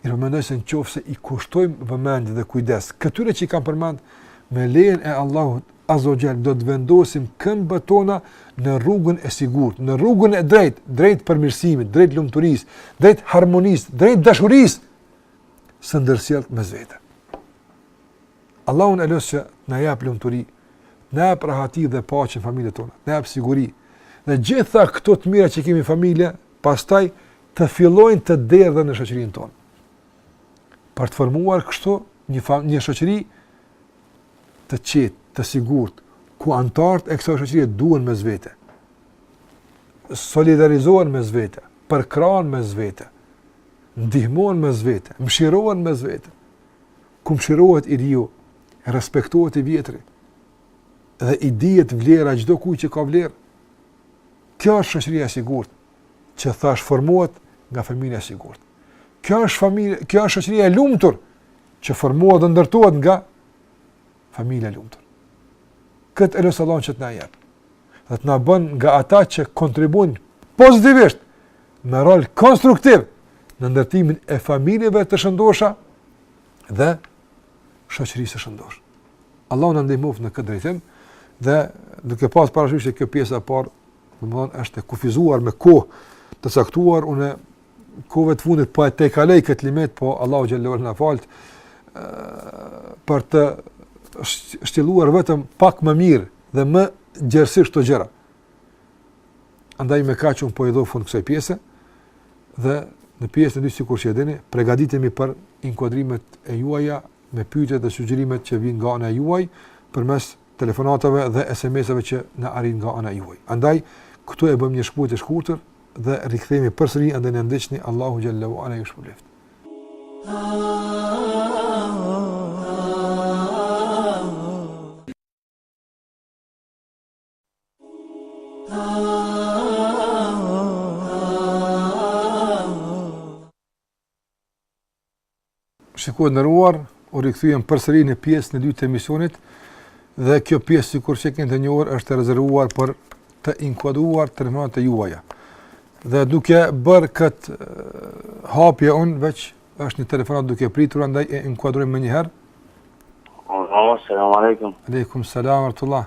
Speaker 1: Mirëpo mendoj se në qoftë se i kushtojmë vëmendje dhe kujdes, këtyre që i kam përmend, me lejen e Allahut, azze ue xhel, do të vendosim këmbët tona në rrugën e sigurt, në rrugën e drejtë, drejt përmirësimit, drejt lumturisë, drejt harmonisë, drejt dashurisë së ndërsjellt mes vete. Allahun e lus që të na japë lumturi, të na japë rahati dhe paqe në familjet tona, të na japë siguri, dhe gjitha këto të mira që kemi familje, Pastaj të fillojnë të derdhen në shoqërinë tonë. Për të formuar kështu një fam, një shoqëri të qetë, të sigurt, ku anëtarët e kësaj shoqërie duhen mes vete. Solidarizohen mes vete, përkrahen mes vete, ndihmohen mes vete, mëshirohen mes vete. Ku mëshirohet i riu, respektohet i vjetri. Dhe i dihet vlera çdokujt që ka vlerë. Kjo është shoqëria e sigurt që thash formohet nga familja e sigurt. Kjo është familja, kjo është shoqëria e lumtur që formohet dhe ndërtohet nga familja e lumtur. Këtë e lus Allahun që të na jep. Dhe të na bën nga ata që kontribuojnë pozitivisht me rol konstruktiv në ndërtimin e familjeve të shëndosha dhe shoqërisë së shëndoshë. Allahu na ndihmoftë në këtë drejtim dhe duke pas parasysh se kjo pjesa e parë, domthonë është e kufizuar me kohë të caktuar, unë kohëve të fundit po e tejkaloj këtë limit, po Allahu xhallahu na faltë për të shtjelluar vetëm pak më mirë dhe më gjerësisht këto gjëra. Andaj me kaq un po i jap fund kësaj pjese dhe në pjesën e dytë sikur që e dini, përgatitemi për inkuadrimet e juaja me pyetjet dhe sugjerimet që vijnë nga ana juaj përmes telefonatave dhe SMS-ave që na arrijnë nga ana juaj. Andaj këtu e bëjmë një shkputje të shkurtër dhe rikthehemi përsëri andaj na ndiqni Allahu xhalla ue ala ju shpërbleftë. Shikues të nderuar, u rikthyem përsëri në pjesën e dytë të emisionit dhe kjo pjesë sikur që e keni të njohur është e rezervuar për të inkuadruar telefonatat e juaja. Dhe duke bërë këtë hapje unë, veç është një telefonat duke pritur, andaj e inkuadrojmë
Speaker 2: menjëherë.
Speaker 1: Alo,
Speaker 2: selam aleikum.
Speaker 1: Aleikum selam rahmetullah.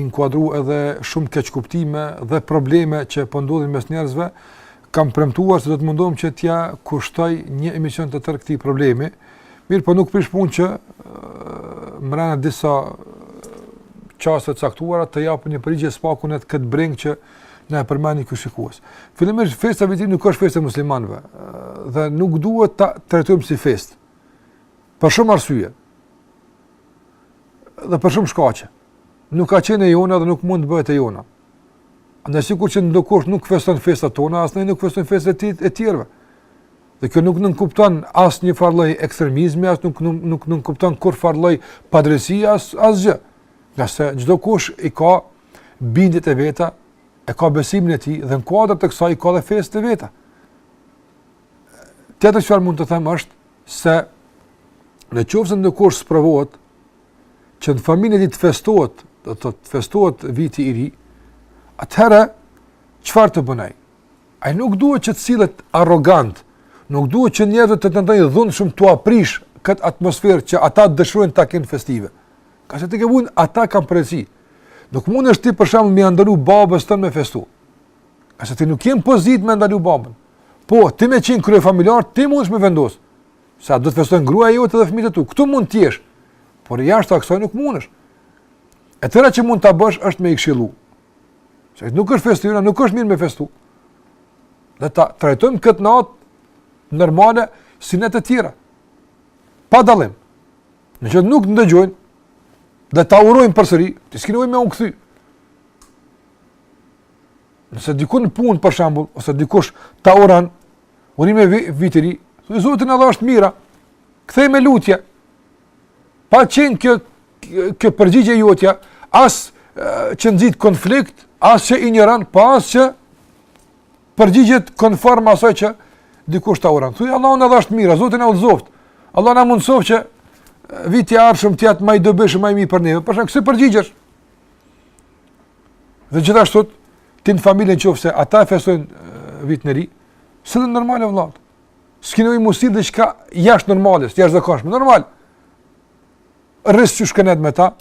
Speaker 1: inkuadru edhe shumë keqkuptime dhe probleme që po ndodhin mes njerëzve, kam premtuar se do të mundohem që t'ia kushtoj një emision të tërë këtij problemi. Mirëpo nuk prish punë që mbrena disa çaste të caktuara të jap një përgjigje së paku në këtë brengë që na e përmendi ky shikues. Fillimisht festa e Vitit të Ri nuk është festa e muslimanëve dhe nuk duhet ta trajtojmë si festë. Për shumë arsye. Dhe për shumë shkaqe. nuk ka qenë e jona dhe nuk mund të bëhet e jona. Andaj sikur që ndokush nuk feston festat tona, as ne nuk festojmë festat e të tjerëve. Dhe kjo nuk nënkupton as njëfarë lloj ekstremizmi, as nuk nuk nuk nënkupton kurrfarë lloj padrejtësie as asgjë. Ngase çdokush i ka bindjet e veta, e ka besimin e tij dhe në kuadër të kësaj ka dhe festat e veta. Tjetër çfarë mund të them është se në qoftë se ndokush sprovohet që në familje të tij të festohet, do të thotë festohet viti i ri, atëherë, çfarë të bën ai? Ai nuk duhet që të sillet arrogant, nuk duhet që njerëzit të tentojë dhunshëm t'ua prishë këtë atmosferë që ata dëshirojnë ta kenë festive. Ngase tekefundit, ata kanë përgjegjësi. Nuk mundesh ti për shembull me ia ndalu babës tënd me festu. Ngase ti nuk je në pozitë me e ndalu babën. Po, ti me qenë kryefamiljar, ti mundesh me vendosë. Se a do të festojnë gruaja jote dhe fëmijët e tu? Këtu mund të jesh, por jashtë kësaj nuk mundesh. E tëra që mund ta bësh është me i këshillu. Se nuk është festë e jona, nuk është mirë me festu. Dhe ta trajtojmë këtë natë normale si netët e tjera. Pa dallim. Në qoftë nuk të dëgjojnë, dhe ta urojnë përsëri, ti s'ki nevojë me ua kthy. Nëse dikun në punë, për shembull, ose dikush ta uron, Urime viti i ri, thuj Zoti na dhashtë të mira, ktheje me lutje. Pra që kjo, kjo përgjigje jotja, as që nxit konflikt, as që injoron, po po as që përgjigjet konform asaj që dikush ta uron. Thuj Allahu na dhashtë të mira, Zoti na udhëzoftë. Allahu na mundësoftë që viti i ardhshëm të jetë ma i dobishëm, ma i mirë për neve. Për shembull, kësi përgjigjesh? Dhe gjithashtu ti në familje në qoftë se ata e festojnë vitin e ri, sillu normal vëlla ti. S'ki nevojë me shti diçka jashtë normales, jashtë zakonshmes, normal. Rri siç ke nejt me ta.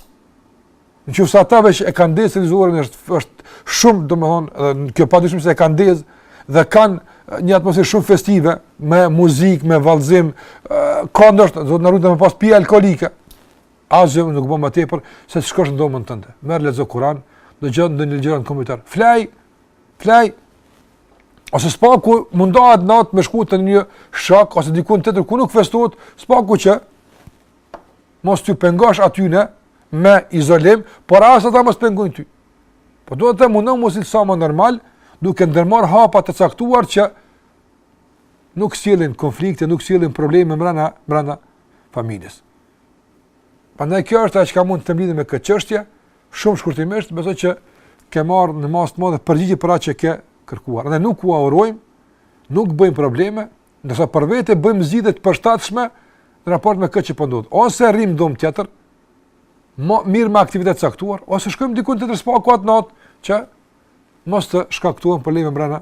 Speaker 1: Në qoftë se ata veç e kanë desë të zhuarën është, është shumë, do më thonë, dhe në kjo pa se e kanë desë, dhe kanë një atmosferë shumë festive, me muzikë, me vallëzim, ka ndoshta, Zoti na ruajttë me pas pije alkoolike, Asgjë nuk bën më tepër se të shkosh në dhomën tënde. Merr lexo Kur'an, dëgjo ndonjë gjë në kompjuter. Flej, flej. Ose së paku mundohu atë natë me shku te një shok ose dikun tjetër ku nuk festohet, së paku që mos t'u pengosh atyne me izolim, por as ata mos pengojnë ty. Po duhet të mundohemi me u sill sa më normal, duke ndërmarr hapa të caktuar që nuk sjellin konflikte, nuk sjellin probleme brenda brenda familjes. Prandaj kjo është ajo çka mund të mbledhim me këtë çështje, shumë shkurtimisht, besoj që ke marrë në masë të madhe përgjigje për atë që ke kërkuar. Ne nuk ua urojmë, nuk bëjmë probleme, ndërsa për vete bëjmë zgjidhje të përshtatshme në raport me këtë që po ndodh. Ose rrimë dhomë tjetër, merremi me aktivitet të caktuar, ose shkojmë diku tjetër së paku atë natë që mos të shkaktojmë probleme brenda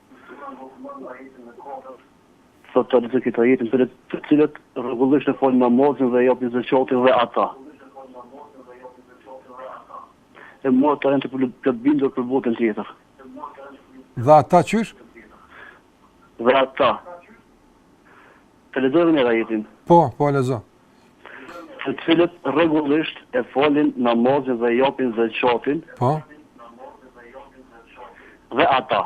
Speaker 1: Sota rrezikojnë këtë
Speaker 3: ajetin, të cilët rregullisht e falin namazin dhe e japin zekatin dhe ata, e mu ata janë të plotbindur për botën tjetër.
Speaker 1: Dhe ata qysh?
Speaker 3: Dhe ata. Të lexojmë një ajetin.
Speaker 1: Po, po lexo.
Speaker 3: të cilët rregullisht e falin namazin dhe japin zekatin,
Speaker 1: Po.
Speaker 3: dhe ata.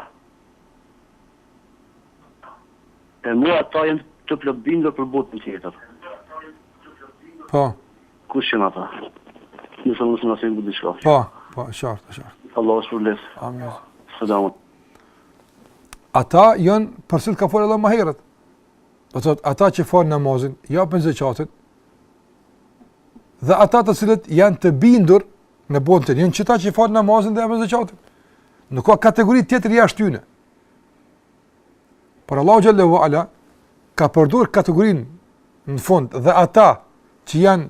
Speaker 3: E mu ata janë të plotbindur për botën tjetër.
Speaker 1: Po.
Speaker 3: Kush janë ata? Nëse mund të na themi diçka.
Speaker 1: Po, po, qartë, është qartë.
Speaker 3: Allahu të shpërbleftë.
Speaker 1: Amin.
Speaker 3: Selam.
Speaker 1: Ata janë për cilët ka folur edhe më herët. do thot ata që fal namazin, japin zakatin, dhe ata të cilët janë të bindur në botën tjetër, janë qita që fal namazin dhe japin zakatin. Nuk ka kategori tjetër jashtë tyre. Por Allahu xhel-le ue ala ka përdor kategorinë në fund dhe ata që janë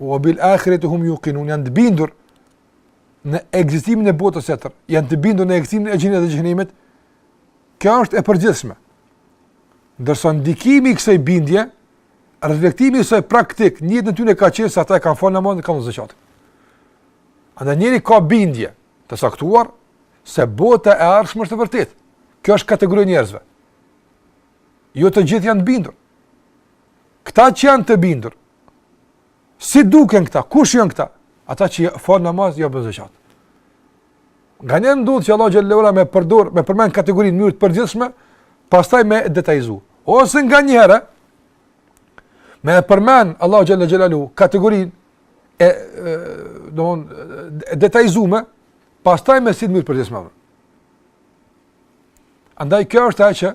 Speaker 1: ue bil akhirati hum yuqinun janë të bindur në ekzistimin e botës tjetër, janë të bindur në ekzistimin e xhenetit dhe xhehenemit, Kjo është e përgjithshme. Ndërsa ndikimi i kësaj bindje, reflektimi i saj praktik, në jetën e tyne ka qenë se ata e kanë falë namazin, kanë zeqat. Andaj njeri ka bindje të caktuar, se bota e ardhshme është e vërtetë. Kjo është kategori njerëzve. Jo të gjithë janë të bindur. Këta që janë të bindur, si duken këta, kush janë këta? Ata që falin namaz, japin zeqat. Nganjëherë ndodh që Allahu xhel-le xhelaluhu me përdor, me përmen kategorinë në mënyrë të përgjithshme, pastaj me detajzu. Ose nganjëherë, me e përmen Allahu xhel-le xhelaluhu kategorinë e, e, dohon, e detajzume, pastaj me si në mënyrë të përgjithshme. Andaj kjo është e që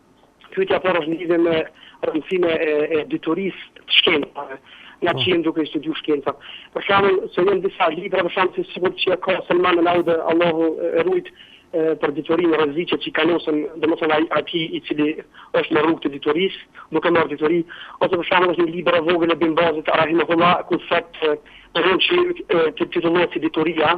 Speaker 4: Pyetja e parë është në lidhje me rëndësinë e diturisë të shkencave, ngaqë jemi duke i studiuar shkencat. Për shembull, se janë disa libra, për shembull, si sikur që ka Selman El Auda, Allahu e ruajt, për diturinë, rreziqet që i kanosen, domethënë ai atij i cili është në rrugë të diturisë, duke marrë dituri, ose për shembull është një libër e vogël e Bin Bazit, Rahimahullah, ku thotë, domethënë që titullohet si dituria,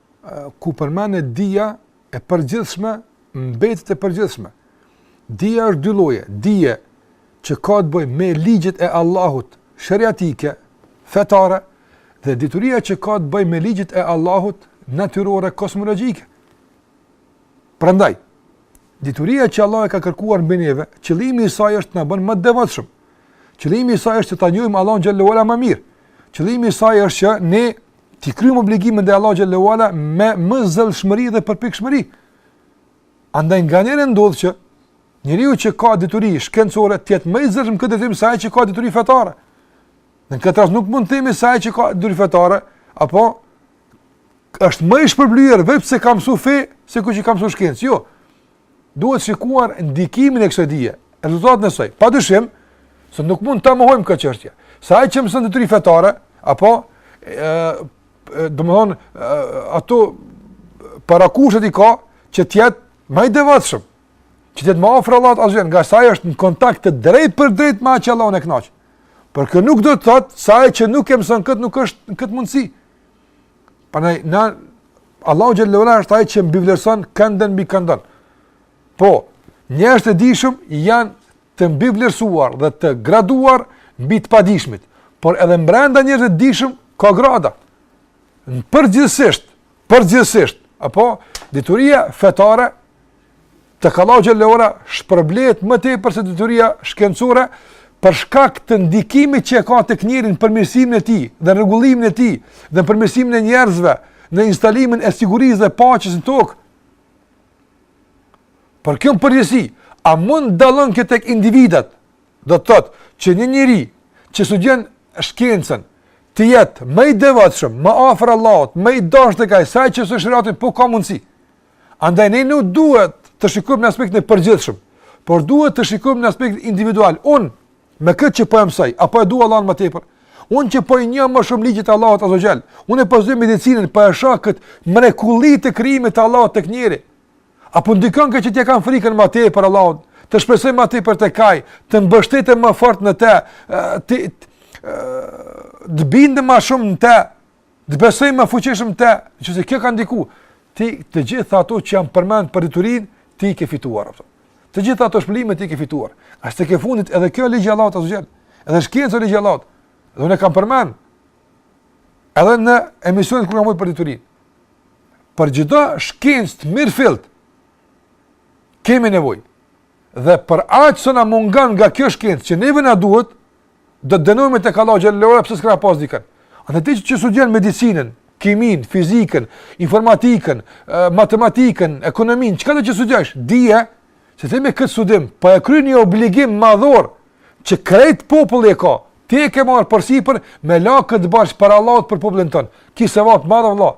Speaker 4: ku
Speaker 1: përmendet dija e përgjithshme, mbetet e përgjithshme. Dija është dy lloje, dije që ka të bëjë me ligjet e Allahut shëriatike, fetare, dhe dituria që ka të bëjë me ligjet e Allahut natyrore, kozmologjike. Prandaj, dituria që Allahu e ka kërkuar mbi neve, qëllimi i saj është të na bën më të devotshëm. Qëllimi i saj është që ta njohim Allahun xhallahu ala më mirë. Qëllimi i saj është që ne të kryejmë obligimin ndaj Allahut xhallahu ala me më zellshmëri dhe përpikshmëri. Andaj nganjëherë ndodh që njeriu që ka dituri shkencore të jetë më i zellshëm këtë detyrim se ai që ka dituri fetare. Në këtë rast nuk mund të themi se ai që ka dituri fetare apo është më i shpërblyer veç se ka mësu fe, se kush që ka mësu shkencë. Jo. Duhet shikuar ndikimin e kësaj dije, rezultatin e saj. Padyshim se nuk mund ta mohojmë këtë çështje. Se ai që mëson dituri fetare, apo domethënë ato parakushtet i ka që të jetë më i devotshëm, Që të jetë më afër Allahut azze ve xhel, ngase ai është në kontakt të drejtpërdrejtë me atë që Allahun e kënaq. Por kjo nuk do të thotë, se ai që nuk e mëson këtë, nuk është në këtë mundësi. Prandaj, në, Allahu xhel është ai që mbivlerëson këndin mbi këndin. Po, njerëzit e dijshëm janë të mbivlerësuar dhe të graduar mbi të padijshmit. Por edhe mbrenda njerëzve të dijshëm ka grada. Në përgjithësisht, përgjithësisht, apo, dituria fetare Tek Allahu xhallahu ala shpërblehet më tepër se dituria shkencore për shkak të ndikimit që ka tek njeriu në përmirësimin e tij, në rregullimin e tij, në përmirësimin e njerëzve, në instalimin e sigurisë dhe paqes në tokë. Por kjo n'përgjithësi, a mund dallon kjo tek individët, do të thotë që një njeri që studion shkencën, të jetë më i devotshëm, më afër Allahut, më i dashur tek ai se ai që s' sheriatin, po ka mundsi. Andaj ne nuk duhet të shikojmë në aspektin e përgjithshëm, por duhet të shikojmë në aspektin individual. Un me këtë që po e mësoj, apo e dua Allahun më tepër? Un që po i njoh më shumë ligjet e Allahut azze ve xhel. Unë e mësoj medicinën, po e shoh kët mrekulli të krijimit të Allahut tek njeriu. A po ndikon që t'ia kem frikën më tepër Allahut, të shpresoj më tepër tek ai, të mbështetem më fort në të, t'i, t'i bindem më shumë në të, Të besoj më fuqishëm n'te, nëse kjo ka ndiku, ti të gjitha ato që jam përmend për diturin, ti i ke fituar ato. Të gjitha ato shpërblime ti i ke fituar. Se tek e fundit edhe kjo ligj i Allahut asht. Edhe shkenca ligj i Allahut. Dhe unë kam përmend. Edhe në emisionin kur kam për diturin. Për çdo shkencë të mirëfillt kemi nevojë. Dhe për aq sa na mungon nga kjo shkencë që neve na duhet, do të dënohemi tek Allahu xhallahu ala pse s'ka pas dikën. A ti që studion medicinën, kimin, fizikën, informatikën, matematikën, ekonominë, çka që studion Dije se ti me këtë studim po e kryen një obligim madhor që krejt populli e ka. Ti e ke marr përsipër me la këtë borxh para Allahut për popullin ton. Ki sevap t'madh vallah.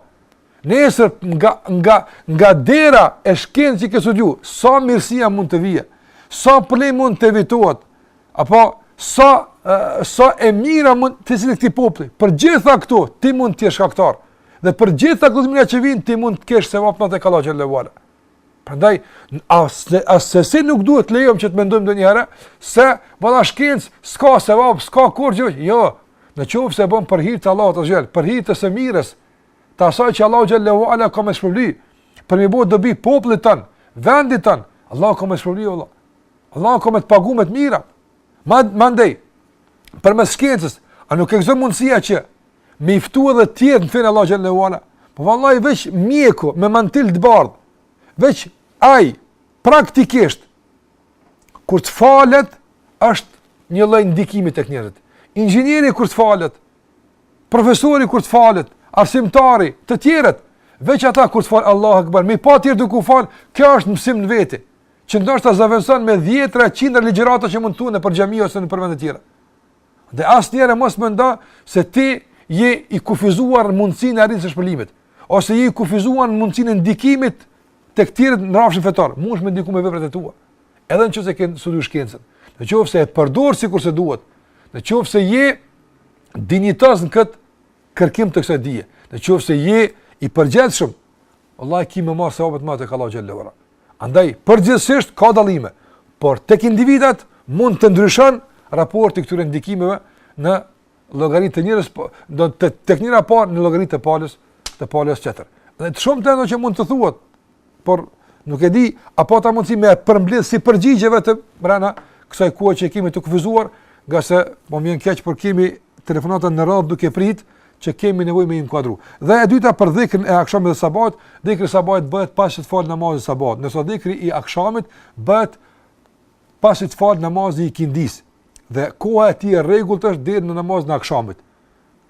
Speaker 1: Nesër nga nga nga dera e shkencës që ke studiu, sa mirësia mund të vijë, sa probleme mund të evitohet, apo sa sa e mira mund t'i sillet këtij populli. Për gjitha këto ti mund të jesh shkaktar. Dhe për gjitha këto të mira që vijnë ti mund të kesh sevap tek Allahu xhel-le ve ala. Prandaj as assesi nuk duhet të lejojmë që të mendojmë ndonjëherë se valla shkencë s'ka sevap, s'ka kurrgjë. Jo, në qoftë se bën për hir të Allahut azze ve xhel, për hir të së mirës, të asaj që Allahu xhallahu ala ka me shpërbly, për me i bë dobi popullit tan, vendit tan, Allahu ka me t'shpërbly valla. Allahu ka me të pagu me të mira. Ma mandej përmes shkencës, a nuk ekziston mundësia që me i ftu edhe të tjerët në fenë e Allahut xhallahu ala. Po vallai veç mjeku me mantil të bardh. Veç ai praktikisht kur të falet është një lloj ndikimi tek njerëzit. Inxhinieri kur të falet Profesori kur të falet, arsimtari, të tjerët, veç ata kur të falen Allahu Ekber, me i pa tjerët duke u fal, kjo është mësim në veti, që ndoshta zëvendëson me dhjetra, qindra ligjërata që mund të thuhen nëpër xhami ose nëpër vende të tjera. Dhe asnjëherë mos mendo se ti je i kufizuar në mundësinë e arritjes së shpëlimit, ose je i kufizuar në mundësinë e ndikimit tek tjerët në rrafshin fetar. Mundesh me ndiku me veprat e tua. Edhe në qoftë se ke studiu shkencën, në qoftë se e përdor sikur se duhet, në qoftë se je dinjitoz në kët kërkim të kësaj dije, në qoftë se je i përgjegjshëm, vallahi ki me marrë sevap të madh tek Allahu xhel-le ve ala. Andaj, përgjithsisht ka dallime, por tek individat mund të ndryshon raporti i këtyre ndikimeve në llogaritë të njërës, po, do të thotë tek njëra palë në llogaritë të palës, të palës tjetër. Dhe ka shumë sende që mund të thuhen, Por nuk e di a pata mundsi me përmbledh si përgjigje vetëm brenda kësaj kohe që kemi të kufizuar, ngase po më vjen keq por kemi telefonata në radhë duke prit që kemi nevojë me i inkuadru. Dhe e dyta për dhikrin e akşamit dhe sabahit, dhikri i sabahit bëhet pasi të falet namazi i sabahit. Ndërsa dhikri i akşamit bëhet pasi të falet namazi i ikindisë. Dhe koha e tij e rregullt është deri në namazin e akşamit.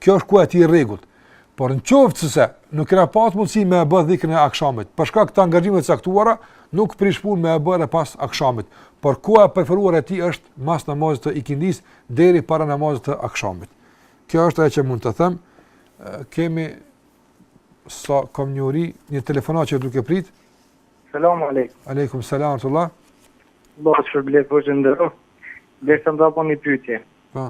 Speaker 1: Kjo është koha e tij e rregullt. Por në qoftë se, nuk kena patë mundësi me e bë dhikrin e akshamit për shkak të angazhimeve të caktuara, nuk prish pun me e bë edhe pas akshamit. Por koha e preferuar e tij është mas namazit të ikindis, deri para namazit të akshamit. Kjo është e që mund të them. Kemi sa kam ndëgju, një telefonatë që është duke prit.
Speaker 5: Selam aleikum.
Speaker 1: Aleikum, selam, rahmetullah.
Speaker 5: Allahu ju shpërbleftë vërgjën dhe rrë. Dhe se më dhapon një pytje. Po.
Speaker 1: Po.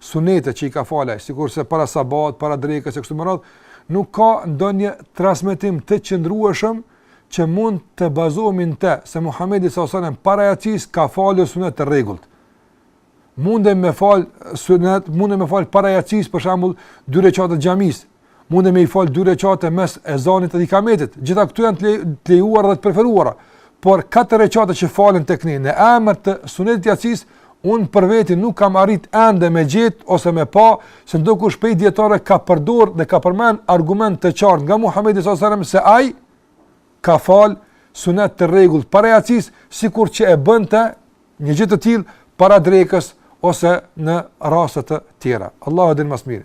Speaker 1: sunete që i ka fal ai, sikurse para sabat, para drekës e kështu me radhë, nuk ka ndonjë transmetim të qëndrueshëm që mund të bazohemi në të se Muhamedi sallallahu alajhi wasallam para jacisë ka fal sunet të rregullt. Mundem me fal sunet, mundem me fal para jacisë për shembull dy rekate të xhamisë, Mundem me i fal dy rekate mes ezanit dhe ikametit. Gjitha këto janë të lejuara dhe të preferuara. Por katër rekate që falen tek ne në emër të sunetit të jacisë, unë për veti nuk kam arrit ende me gjet ose me pa se ndokush prej dijetarëve ka përdor dhe ka përmend argument të qartë nga Muhamedi sallallahu alajhi wasallam se ai ka fal sunet të rregullt para jacisë, sikur që e bënte një gjë të tillë para drekës ose në raste të tjera. Allahu din më së miri.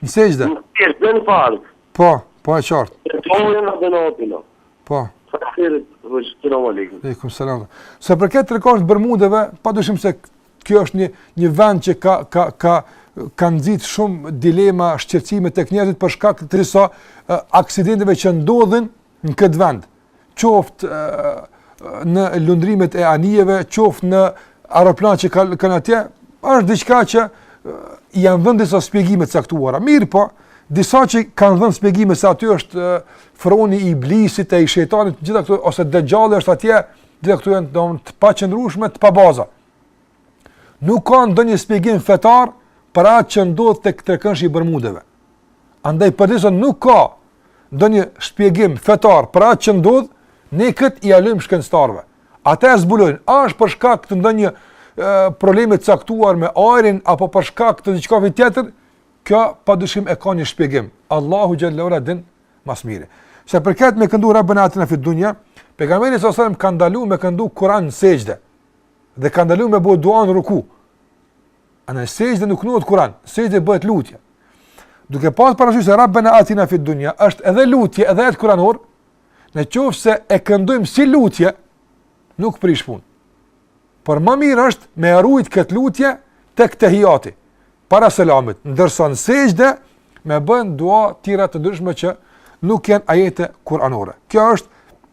Speaker 6: Në sexhde. Në sexhde, bën fal.
Speaker 1: Po, po e qartë.
Speaker 6: Po, Rabbena atina.
Speaker 1: Po.
Speaker 6: Faleminderit, hoxhë, selam aleikum.
Speaker 1: Aleikum selam. Sa i përket trekëndëshit të Bermudeve, padyshim se kjo është një një vend që ka ka ka ka nxit shumë dilema, shqetësime tek njerëzit për shkak të disa aksidenteve që ndodhin në këtë vend, qoftë në lundrimet e anijeve, qoftë në aeroplanët që kalojnë atje, është diçka që janë dhënë disa spjegime të caktuara. Mirëpo, disa që kanë dhënë spjegime se aty është froni i iblisit e i shejtanit, gjitha këto ose Dexhalli është atje, gjitha këto janë domethënë të paqëndrueshme, të pabaza. Nuk ka ndonjë spjegim fetar për atë që ndodh tek trekëndëshi i Bermudeve. Andaj përderisa nuk ka ndonjë shpjegim fetar për atë që ndodh, ne kët ia lëjmë shkencëtarëve. Ata ta zbulojnë, a është për shkak të ndonjë problemi të caktuar me ajrin apo për shkak të diçka tjetër, kjo padyshim e ka një shpjegim. Allahu xhelle ve ala din më së miri. Sa i përket me këndu Rabbena atina fi dunya, pejgamberi alejhi selam ka ndalu me këndu Kur'an në sexhde. Dhe ka ndalu me bë dua në ruku. Andaj në sexhde nuk këndohet Kur'an, në sexhde bëhet lutje. Duke pas parasysh se Rabbena atina fid dunya është edhe lutje edhe ajet kuranor, në qoftë se e këndojmë si lutje, nuk prish punë. Por më mirë është me e rujt këtë lutje tek tehijati para selamit, ndërsa në sexhde me bë dua tjera të ndryshme që nuk janë ajete kuranore. Kjo është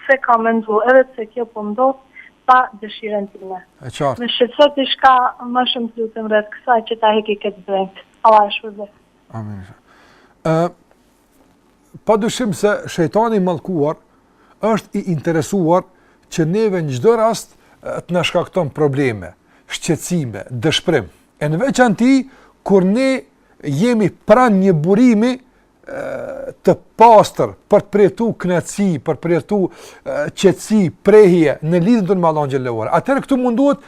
Speaker 1: Pse
Speaker 7: kam mendu edhe pse kjo po ndodh pa dëshirën time.
Speaker 1: E qartë.
Speaker 7: Më sqaro diçka më shumë të lutem rreth kësaj që ta heqi këtë brengë. Allah e shpërbleftë.
Speaker 1: Amin inshallah. Ë Padyshim se shejtani i mallkuar është i interesuar që neve në çdo rast të na shkakton probleme, shqetësime, dëshpërim. E në veçanti kur ne jemi pranë një burimi të pastër për të përjetu knaqsi, për të përjetu qetësi, prehje në lidhën tonë me Allahun xhelle ue ala. Atëherë ky mundohet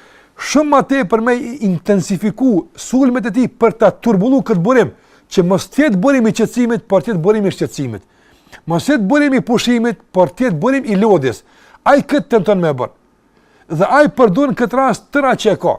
Speaker 1: shumë më tepër me intensifiku sulmet e tij për ta turbullu këtë burim, që mos të jetë burim i qetësimit, por të jetë burim i shqetësimit. Mos jetë burim i pushimit, por të jetë burim i lodhjes. Ai këtë tenton me bë. Dhe ai përdon këtë rast tëra çka e ka.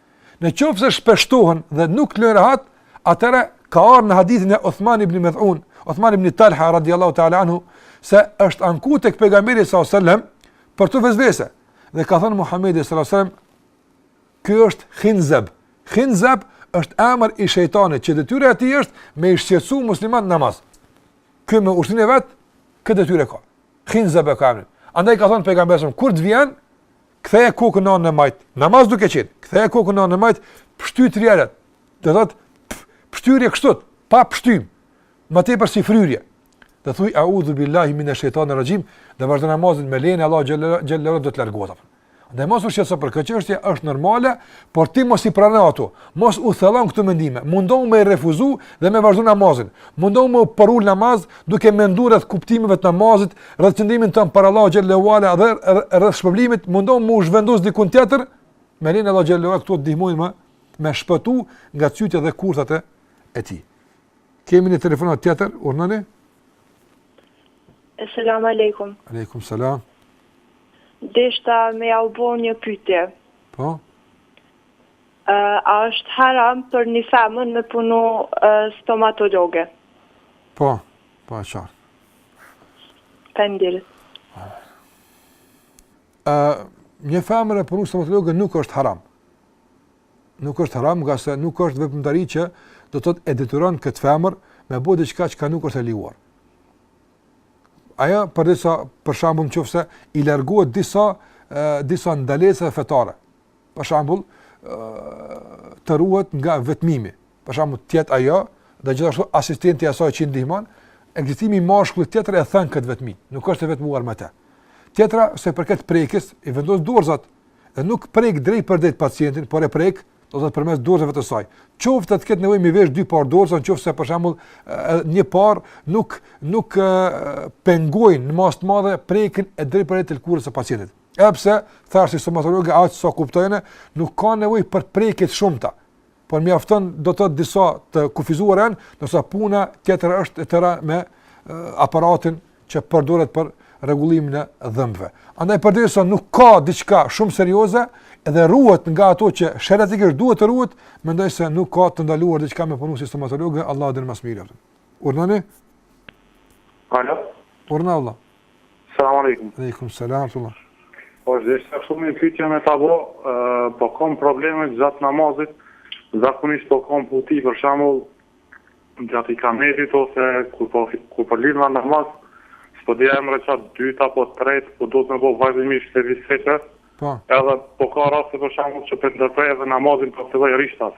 Speaker 1: Në qoftë se shpeshtohen dhe nuk të lënë rahat, atëherë ka ardhë në hadithin e Othman ibn Medhun, Othman ibn Talha, radiallahu ta'ala anhu, se është anku tek pejgamberi s.a.s. për vesvese. Dhe ka thënë Muhammedi s.a.s. Ky është Khinzeb. Khinzeb është emër i shejtanit, që detyra e tij është me i shqetsu muslimanët në namaz. Ky me ushtrinë e vetë, këtë detyrë ka. Khinzeb e ka emrin. Andaj ka thënë pejgamberi s.a.s. Kur të vjen, Ktheje kokën në anën e majtë, në namaz duke qenë. Ktheje kokën në anën e majtë, pështy tri herë. Do thot pështyje kështu, pa pështym. Më tepër si fryrje. Dhe thuj a'udhu billahi minash shaitanir rajim, dhe vazhdo namazin me lejen e Allahut xhelle ue ala do të largohet apo. Dhe mos u shqetëso për këtë çështje, është normale, por ti mos i prano ato. Mos u thello në këto mendime. Mundohu me i refuzu dhe me vazhdu namazin. Mundohu me u përul në namaz duke menduar rreth kuptimeve të namazit, rreth qëndrimit tënd para Allahut xhelle ue ala dhe rreth shpërblimit mundohu me u zhvendos diku tjetër me lejen e Allahut xhelle ue ala këto të ndihmojnë me me shpëtu nga cytja dhe kurthat e tij kemi një telefonatë tjetër urdhnoni
Speaker 7: Selam aleikum
Speaker 1: aleikum selam
Speaker 7: deshta me jau bo një pyetje
Speaker 1: po
Speaker 7: uh, a është haram për një femën me punu uh, stomatologe
Speaker 1: po po e qartë
Speaker 7: Faleminderit.
Speaker 1: Ë një femër me punu stomatologe nuk është haram. Nuk është haram, ngase nuk është veprimtari që do të thotë e detyron këtë femër me bo diçka çka nuk është e lejuar. Ajo përderisa për shembull në qoftë se i largohet disa ë disa ndalesave fetare, Për shembull, të ruhet nga vetmimi. Për shembull, të jetë ajo dhe gjithashtu asistenti i asaj që ndihmon, ekzistimi i mashkullit tjetër e then këtë vetmi, nuk është e vetmuar me të. Tjetra, se për këtë prekës i vendos dorëzat dhe nuk prek drejtpërdrejt pacientin, por e prek do të thotë përmes dorëzave të saj. Qoftë të ketë nevojë me i vesh dy palë dorëza, nëse për shembull një palë nuk nuk pengojnë në masë të madhe prekjen e drejtpërdrejtë të lëkurës së pacientit. Edhe pse thash se stomatologët aq sa e kuptoj, nuk kanë nevojë për prekje të shumta. Por mjafton do të thotë disa të kufizuara janë, ndërsa puna tjetër është e tëra me aparatin që përdoret për rregullimin e dhëmbëve. Andaj përderisa nuk ka diçka shumë serioze, edhe ruhet nga ato që sheriatikisht duhet të ruhet, mendoj se nuk ka të ndaluar diçka me punu si stomatologe, Allahu e di më së miri. Urdhnoni?
Speaker 8: Alo.
Speaker 1: Urdhno, alo.
Speaker 8: Selam alejkum.
Speaker 1: Alejkum selam rahmetullah.
Speaker 8: Po hoxhë deshta një pytje me ta bo, po kom probleme gjatë namazit, zakonisht po humb puti për shembull gjatë ikametit ose kur po, kur po lidhna në namaz, s'po di a jam rekatin e dytë apo tretë, po do të thotë më bon vazhdimisht vesvese,
Speaker 1: po.
Speaker 8: edhe po ka raste për shembull që po e ndërprej edhe namazin
Speaker 1: po e nis rishtas.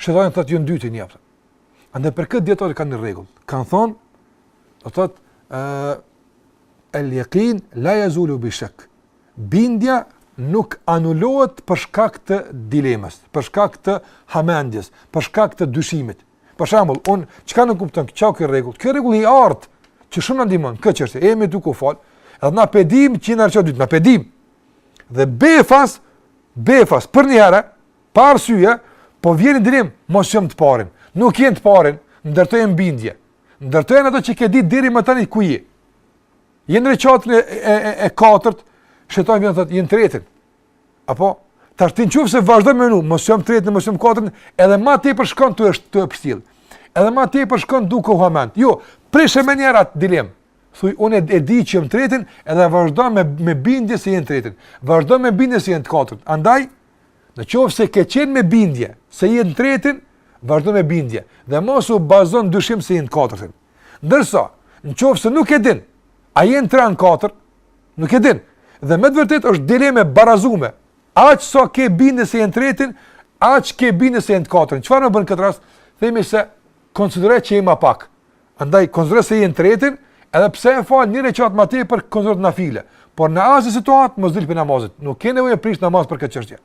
Speaker 1: Shejtani thotë je në të dytin je në të parin. Andaj për këtë dijetarët kanë një rregull. Kanë thonë, do thotë, uh, el jekin la jezulu bi shek. Bindja nuk anulohet për shkak të dilemës, për shkak të hamendjes, për shkak të dyshimit. Për shembull, çka nënkupton, çka ky rregull? Ky rregull i artë, që shumë na ndihmon këtë çështje. Jemi duke u fal, edhe ne po e dimë që në rekatin e dytë, ne po e dimë. Dhe befas, befas për një herë, Pa arsye, po vjen dilemë, mos jam në të parin. Nuk je në të parin, ndërto në bindje. Ndërto në atë që ke ditë deri më tani ku je. Je në rekatin e e e, e katërt, shejtani vjen thotë je në tretin. Apo tash ti nëse vazhdon me mendu, mos jam në tretin, mos jam në katërtin, edhe më tej po shkon tu e, tu e pështjell. Edhe më tej po shkon duke u hamend. Jo, prishë menjëherë atë dilemë. Thuj unë e di që jam në tretin, edhe vazhdo me me bindje se je në tretin. Vazhdo me bindje se je në të katërt. Andaj Në qoftë se ke qenë me bindje se je në tretin, vazhdo me bindje dhe mos u bazo në dyshim se je në katërtin. Ndërsa, në qoftë se nuk e din, a je në tre a në katër, nuk e din. Dhe me të vërtetë është dilemë e barazume. Aq sa ke bindje se je në tretin, aq ke bindje se je në katërtin. Çfarë me ba në këtë rast? Themi se konsideroj që je më pak. Andaj konsidero se je në tretin, edhe pse e fal një rekat më tepër konsiderohet nafile. Por në asnjë situatë mos dil prej namazit. Nuk ke nevojë të prish namaz për këtë çështje.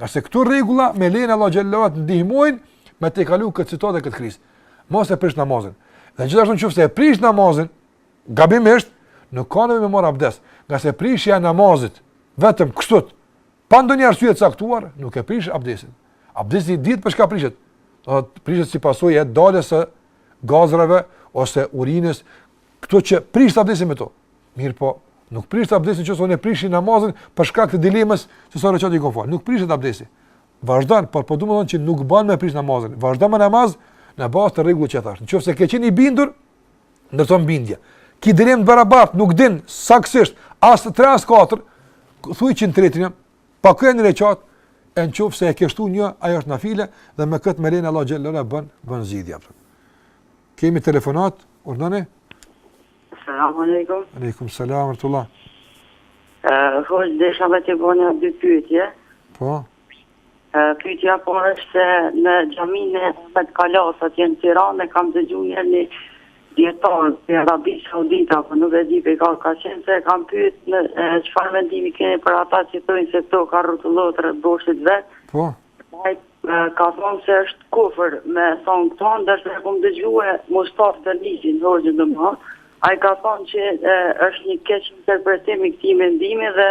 Speaker 1: Nëse këto rregulla me lejen e Allahut xhallahu të ndihmojnë me tejkalu këtë situatë këtë krizë. Mos e prish namazin. Dhe gjithashtu nëse e prish namazin gabimisht, nuk ka nevojë të marrë abdes. Ngase prishja e namazit vetëm kështu Pa ndonjë arsye të caktuar, nuk e prish abdesin. Abdesi dihet për çka prishet. Do të prishet si pasojë e daljes së gazrave ose urinës, këto që prish abdesin me to. Mirëpo, nuk prish abdesin nëse unë prish namazin për shkak të dilemës se sa reqate kam fal. Nuk prishet abdesi. Vazhdon, por po domethënë që nuk bën me prish namazin. Vazhdon me namaz në bazë të rregullit që thash. Nëse ke qenë i bindur, ndërton bindje. Ki dilemë të barabart, nuk din saksisht, as tre, as katër, thuj që në tretin jam, fal edhe një reqat, e në qofë se e ke shtu një, ajo është nafile, dhe me këtë me leje t'Allahit xheleshanuhu bën, bëhet zgjidhja. Kemi telefonatë, urdhëroni?
Speaker 9: Selamu alejkum.
Speaker 1: Alejkum selam, rahmetullah.
Speaker 9: Uh, Hoxhë, desha me të bënë një dy pyetje.
Speaker 1: Po?
Speaker 9: Pyetja parë është se në xhamin e Ahmed Kalajës atje në Tiranë kam dëgjuar një një dietar në Arabi Saudite apo nuk e di prej ka ka qenë e kanë pyet çfarë mendimi keni për ata që thonë se toka rrotullohet rreth boshit vet.
Speaker 1: Po.
Speaker 9: Ai ka thonë se është kufër me thonë këto, ndërsa e kom dëgjue Mustafa Tërniqin, hoxhën dhe më, ai ka thonë që e, është një keq interpretim i këtij mendimi dhe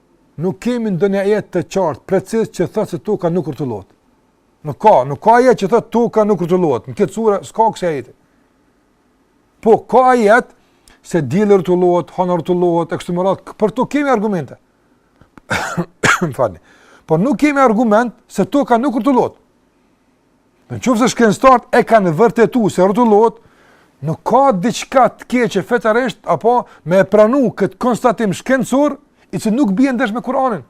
Speaker 1: Nuk kemi ndonjë ajet të qartë, preciz që thotë se toka nuk rrotullohet. Nuk ka, nuk ka ajet që thotë toka nuk rrotullohet. Në këtë sure s'ka kësi ajeti. Po ka ajet se dielli rrotullohet, hëna rrotullohet, e kështu me radhë, për to kemi argumente. Më falni. Po nuk kemi argument se toka nuk rrotullohet. Në qoftë se shkencëtarët e kanë vërtetu se rrotullohet, nuk ka diçka të keqe fetarisht, apo me e pranu këtë konstatim shkencor, i cili nuk bie ndesh me Kur'anin.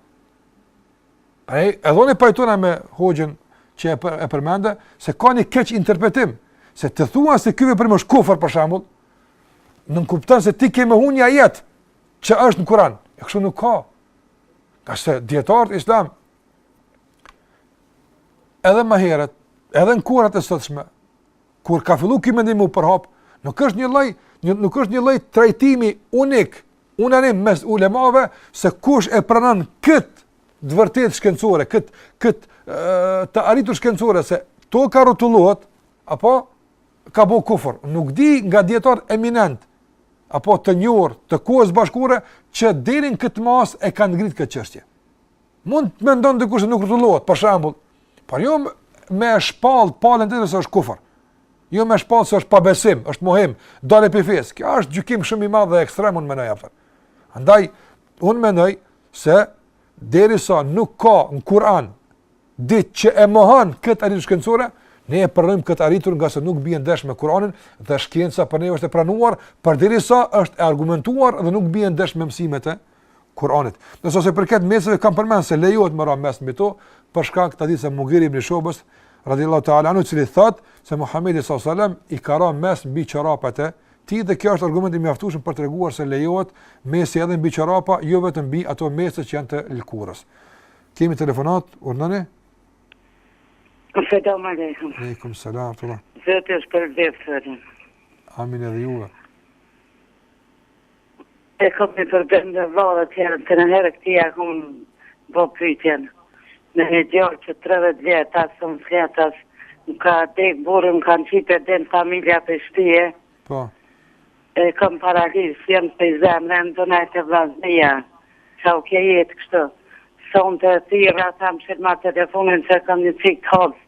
Speaker 1: Pra e, edhe unë pajtona me hoxhën që e, për, e përmende, se ka një keq interpretim, se të thua se ky veprim është kufër për shembull, nënkupton se ti ke mohu një ajet që është në Kur'an. E kështu nuk ka. Ka se dietar islam Edhe më herët, edhe në kohrat e sotshme, kur ka filluar ky mendim me u përhap, nuk është një lloj, një nuk është një lloj trajtimi unik, unanim mes ulemave se kush e pranon kët të vërtetë shkencore, kët kët të arritur shkencore se toka rrotullohet apo ka bo kufër. Nuk di nga dietar eminent apo të njohur të kohës bashkëkohore që deri në këtë masë e kanë ngrit këtë çështje. Mund të mendon dikush se nuk rrotullohet, për shembull, por jo me shpall palën tjetër se është kufër. Jo me shpall se është pabesim, është mohim, dalje prej fesë. Ky është gjykim shumë i madh dhe ekstrem unë mendoj aftë. Andaj unë mendoj se derisa nuk ka në Kur'an diçka që e mohon këtë arritje shkencore, ne e pranojmë këtë arritur ngase nuk bie ndesh me Kur'anin dhe shkenca për ne është e pranuar, përderisa është e argumentuar dhe nuk bie ndesh me mësimet e Kur'anit. Në sa i përket mesteve kam përmend se lejohet me ra mes'h mbi to, për shkak të hadithit të Mugire ibn Shubes radhiyallahu ta'ala anhu i cili thot se Muhamedi sallallahu alaihi wasallam i ka ra mes'h mbi çorapat e tij dhe kjo është argument i mjaftueshëm për të treguar se lejohet mes'hi edhe mbi çorapa, jo vetëm mbi ato meste që janë të lëkurës. Kemi telefonat, urdhëroni?
Speaker 9: Selam aleikum.
Speaker 1: Aleikum selam
Speaker 9: rahmetullah. Zoti ju shpërbleftë.
Speaker 1: Amin edhe juve.
Speaker 9: E kom një problem me vllavet herët se në herë këtu ja kom bo pyetjen kam një djalë që tridhjetë vjet as um flet as më ka dek burri më kanë qit e din familja prej shpie
Speaker 1: Po.
Speaker 9: e kom paralizë jam prej zemre në donaj te vllaznia sa u ke jetë kështu sonte e thirra thamë shit ma telefonin se kam një cik të
Speaker 1: hapt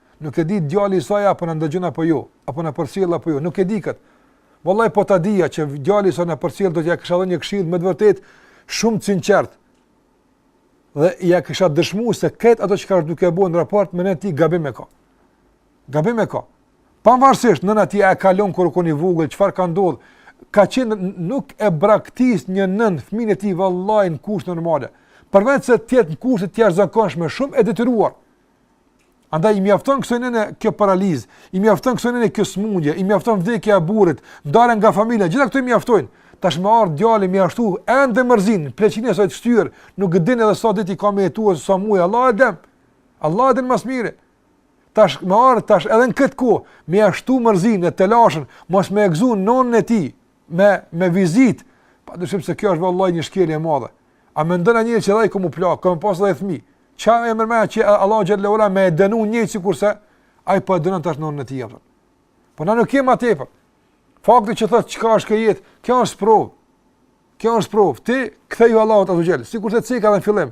Speaker 1: Nuk e di djali i saj apo na ndëgjon apo jo, apo na përcjell apo jo, nuk e di kët. Vallai po ta dija që djali i saj na përcjell do t'ja kisha dhënë një këshill me të vërtet shumë të sinqert. Dhe ja kisha dëshmuar se këtë, atë çka është duke bën raport me nënën e ti gabim e ka. Gabim e ka. Pavarësisht nëna e ti e ka lënë kur u kon i vogël, çfarë ka ndodhur? Ka qenë nuk e braktis një nën fëmin e ti vallai në kushte normale. Përveç se të jetë në kushte të jashtëzakonshme, shumë e detyruar, Andaj i mjafton kësaj nënë kjo paralizë, i mjafton kësaj nënë kjo smundje, i mjafton vdekja e burrit, ndarja nga familja, gjitha këto i mjaftojnë. Tash me ardh djali me ja shtu ende mërzin, n'pleqni e saj të shtyr, nuk e din edhe sa ditë i ka me jetuar sa muaj, Allahu e din. Allahu e din më së miri. Tash me ardh tash edhe në këtë kohë, me ja shtu mërzin e telashen, mos me e gëzu nonën e tij. me me vizitë. Pa dyshim se kjo është vallahi një shkelje e madhe. A mendon ai që ai ka me u plak, ka me pas dhe fëmi. Ça e mërmëra që Allahu xhallahu ala me dënu një sikurse ai po dënon tash nën e tij apo. Po na nuk kemi atë. Fakti që thotë çka është kjo jetë, kjo është provë. Kjo është provë. Ti ktheju Allahut azze ue xhel. Sikurse ceka në fillim,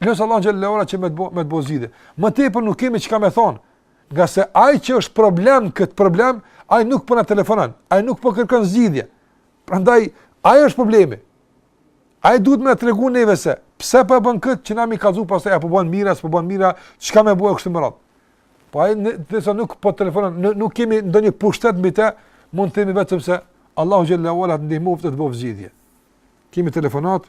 Speaker 1: Lus Allahun xhele ue ala që me të bo, bo zgjidhje. Më tepër nuk kemi çka me thonë. Nga se ai që është problem në këtë problem, ai nuk po na telefonon, ai nuk po kërkon zgjidhje. Prandaj, ai është problemi. Ai duhet me na tregu neve se, pse po e bën këtë që na me i kallzu pastaj a po bën mirë a s'po bën mirë, çka me bo e kështu me radhë. Po ai, derisa nuk po telefonon, ne nuk kemi ndonjë pushtet mbi te, mund të themi vetëm se, Allahu xhele ue ala të ndihmoftë e të bo zgjidhje. Kemi telefonat,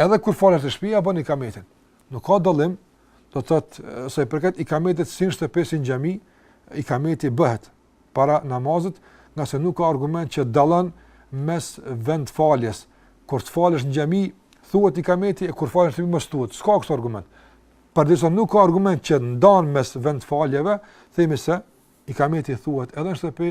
Speaker 1: Edhe kur
Speaker 6: falesh në
Speaker 1: shtëpi, e bën ikametin. Nuk ka dallim, do të thotë sa i përket ikametit si në shtëpi si në xhami, ikameti bëhet para namazit, ngase nuk ka argument që dallon mes vendfaljes. Kur të falesh në xhami, thuhet ikameti e kur falesh në shtëpi mos thuhet. S'ka kështu argument. Përderisa nuk ka argument që ndan mes vendfaljeve, themi se ikameti thuhet edhe në shtëpi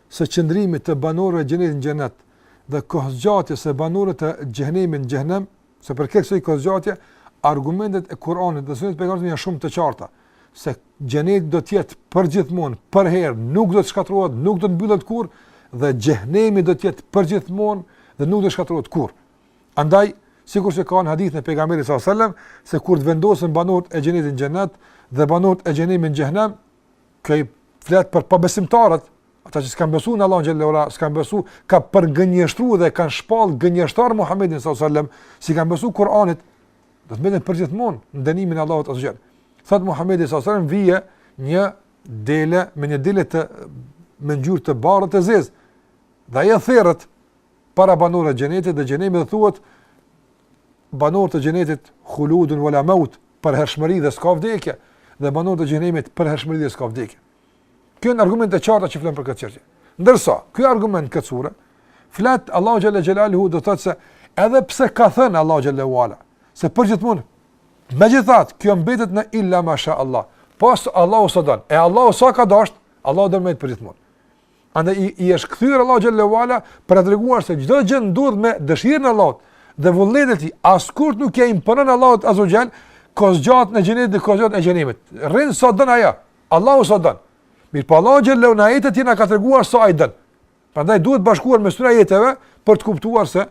Speaker 1: së qëndrimit të banorëve të Xhenetit në Xhenet dhe kohëzgjatjes së banorëve të Xhehenemit në Xhehenem, se përket kësaj kohëzgjatje argumentet e Kur'anit dhe Sunetit të pejgamberit janë shumë të qarta se Xheneti do të jetë përgjithmonë, përherë nuk do të shkatërrohet, nuk do të mbyllet kurrë dhe Xhehenemi do të jetë përgjithmonë dhe nuk do të shkatërrohet kurrë. Andaj, sikur se ka në hadith nga pejgamberi sallallahu alajhi wasallam se kur të vendosen banorët e xhenetit në xhenet dhe banorët e xhehenemit në xhehenem, Kjo flet për pabesimtarët, ata që s'kanë besuar në Allahun xhelle ue ala, s'kanë besuar, ka përgënjeshtruar dhe kanë shpall gënjeshtar Muhamedin sallallahu alajhi wasallam, s'i kanë besuar Kur'anit, do të mbeten përgjithmonë në dënimin e Allahut azze ue xhel. Thotë Muhamedi sallallahu alajhi wasallam vije një dele me një dele të me ngjyrë të bardhë të zezë. Dhe ajo therret para banorëve të xhenetit dhe xhehenemit dhe thuhet banorë e xhenetit khuludun wala maut përhershmëri dhe s'ka vdekje dhe banorët e xhehenemit përhershmëri dhe s'ka vdekje. Kjo është argument i qartë që flet për këtë çështje. Ndërsa, ky argument në këtë sure flet Allahu xhelle xhelaluhu do thotë se edhe pse ka thënë Allahu xhelle ue ala se përgjithmonë megjithatë kjo mbetet në illa masha Allah. Pos Allahu sa don. E Allahu sa ka dashur, Allahu domethënë përgjithmonë. Andaj i, i është kthyer Allahu xhelle ue ala për të treguar se çdo gjë ndodh me dëshirën e Allahut dhe vullnetin e tij. Askush nuk ja imponon Allahut azze ue xhel kohëzgjatjen në xhenet dhe kohëzgjatjen e xhehenemit. Rrin sa don ai. Allahu sa don. Mirëpo Allahu xhelle ue ala në ajete të tij na ka treguar sa ai don. Prandaj duhet bashkuar mes ajeteve për të kuptuar se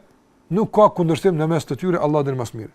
Speaker 1: nuk ka kundërshtim në mes të tyre Allahu e
Speaker 10: di më së miri.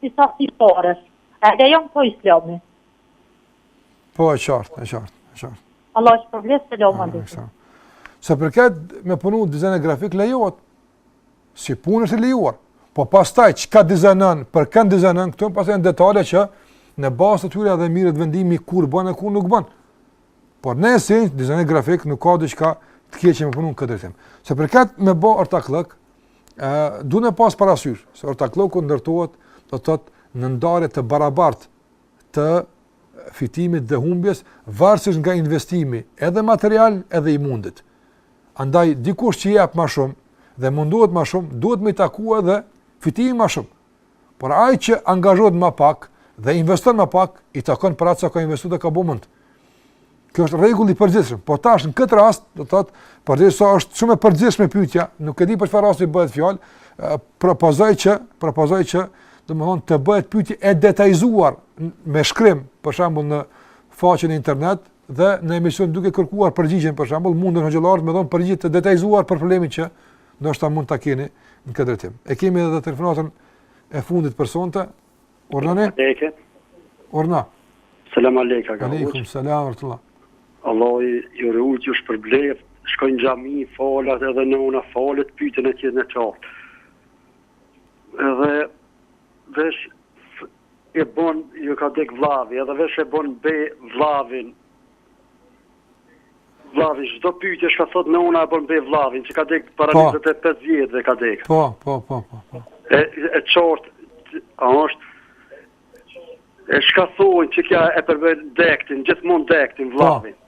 Speaker 10: Si tha fitores. A e lejon këtë islami.
Speaker 1: Po e qartë, e qartë, e qartë.
Speaker 10: Allahu të shpërbleftë të loma dhe të.
Speaker 1: Sa i përket me punu dizajn grafik, lejohet. Si punë është e lejuar. Po pastaj, çka dizajnon, për kënd dizajnon, këto janë pastaj detale që në bazë të tyre edhe merret vendimi kur bën e kur nuk bën. Por në esencë, dizajni grafik, nuk ka diçka të keqe me punu në këtë drejtim. Sa i përket me bo ortakllëk, ë duhet me pas parasysh se ortakllëku ndërtohet do të thotë në ndarje të barabartë të fitimit dhe humbjes varësisht nga investimi edhe material edhe i mundit. Andaj dikush që jep më shumë dhe mundohet më shumë, duhet me i taku edhe fitimi më shumë. Por ai që angazhohet më pak dhe investon më pak, i takon për atë sa ka investuar dhe ka bërë mund. Kjo është rregull i përgjithshëm. Po tash në këtë rast, do të thotë, përderisa është shumë e përgjithshme pyetja, nuk e di për çfarë rasti bëhet fjalë, propozoj që, propozoj që, domethënë të bëhet pyetje e detajzuar me shkrim, për shembull në faqen e internet, dhe në emision duke kërkuar përgjigjen për shembull mundën hoxhallarët me dhon përgjigje të detajzuar për problemin që ndoshta mund ta keni në këtë drejtim. E kemi edhe telefonatën e fundit për sonte. Ornane? Orna.
Speaker 3: Selam alejkum.
Speaker 1: Aleikum selam ورحمة
Speaker 3: Allah ju rujt ju shpërbleft, shkoj n'xhami, falat edhe nona falet, pytjen e qenë në qartë. Edhe vesh E bon ju ka dek vllavi edhe vesh e bon be vllavin vllavi çdo pyetje çka thot nona e bën be vllavin që ka dek para 25 po. vjetëve ka dek
Speaker 1: po po po po, po.
Speaker 3: e e çort a është e çka thonë që kjo e përmend t'dektin gjithmonë t'dektin
Speaker 1: po.
Speaker 3: vllavin
Speaker 1: po.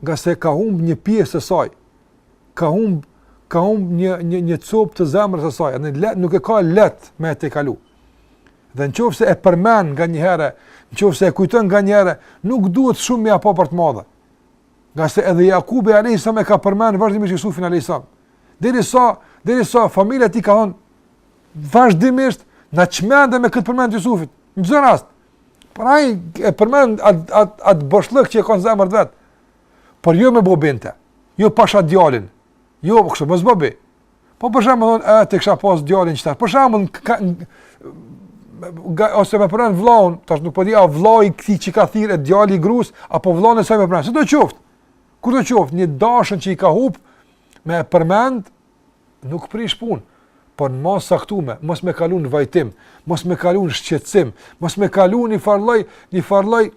Speaker 1: nga se ka humb një pjesë e saj, ka humb ka humb një një një copë të zemrës së saj, let, nuk e ka let me tejkalu. Dhe në qoftë se e përmend nganjëherë, në qoftë se e kujton nganjëherë, nuk duhet shumë me ja pa për të madhe. Ngase edhe Jakubi alejhi selam e ka përmend vazhdimisht Jusufin alejhi selam. Derisa, derisa familja i ka thon vazhdimisht na çmende me këtë përmendje t'Jusufit. Në çdo rast, Por ai e përmend atë at, at boshllëk që e ka në zemër të vet. Por jo me bo be në te. Jo pasha djalin. Jo po kështu mos bo be. Po për shembull thon, ah ta kisha pas djalin çfarë? Për shembull ka ga, ose me përmend vllaun, tash nuk po di a vllai i këtij që ka thirr e djali i grus apo vllaun e saj me përmend. Çdo qoftë. Kushdo qoftë një t'dashun që i ka hup me e përmend nuk prish punë, por në masë t'caktume, mos me kalu në vajtim, mos me kalu në shqetsim, mos me kalu një far lloj, një far lloj,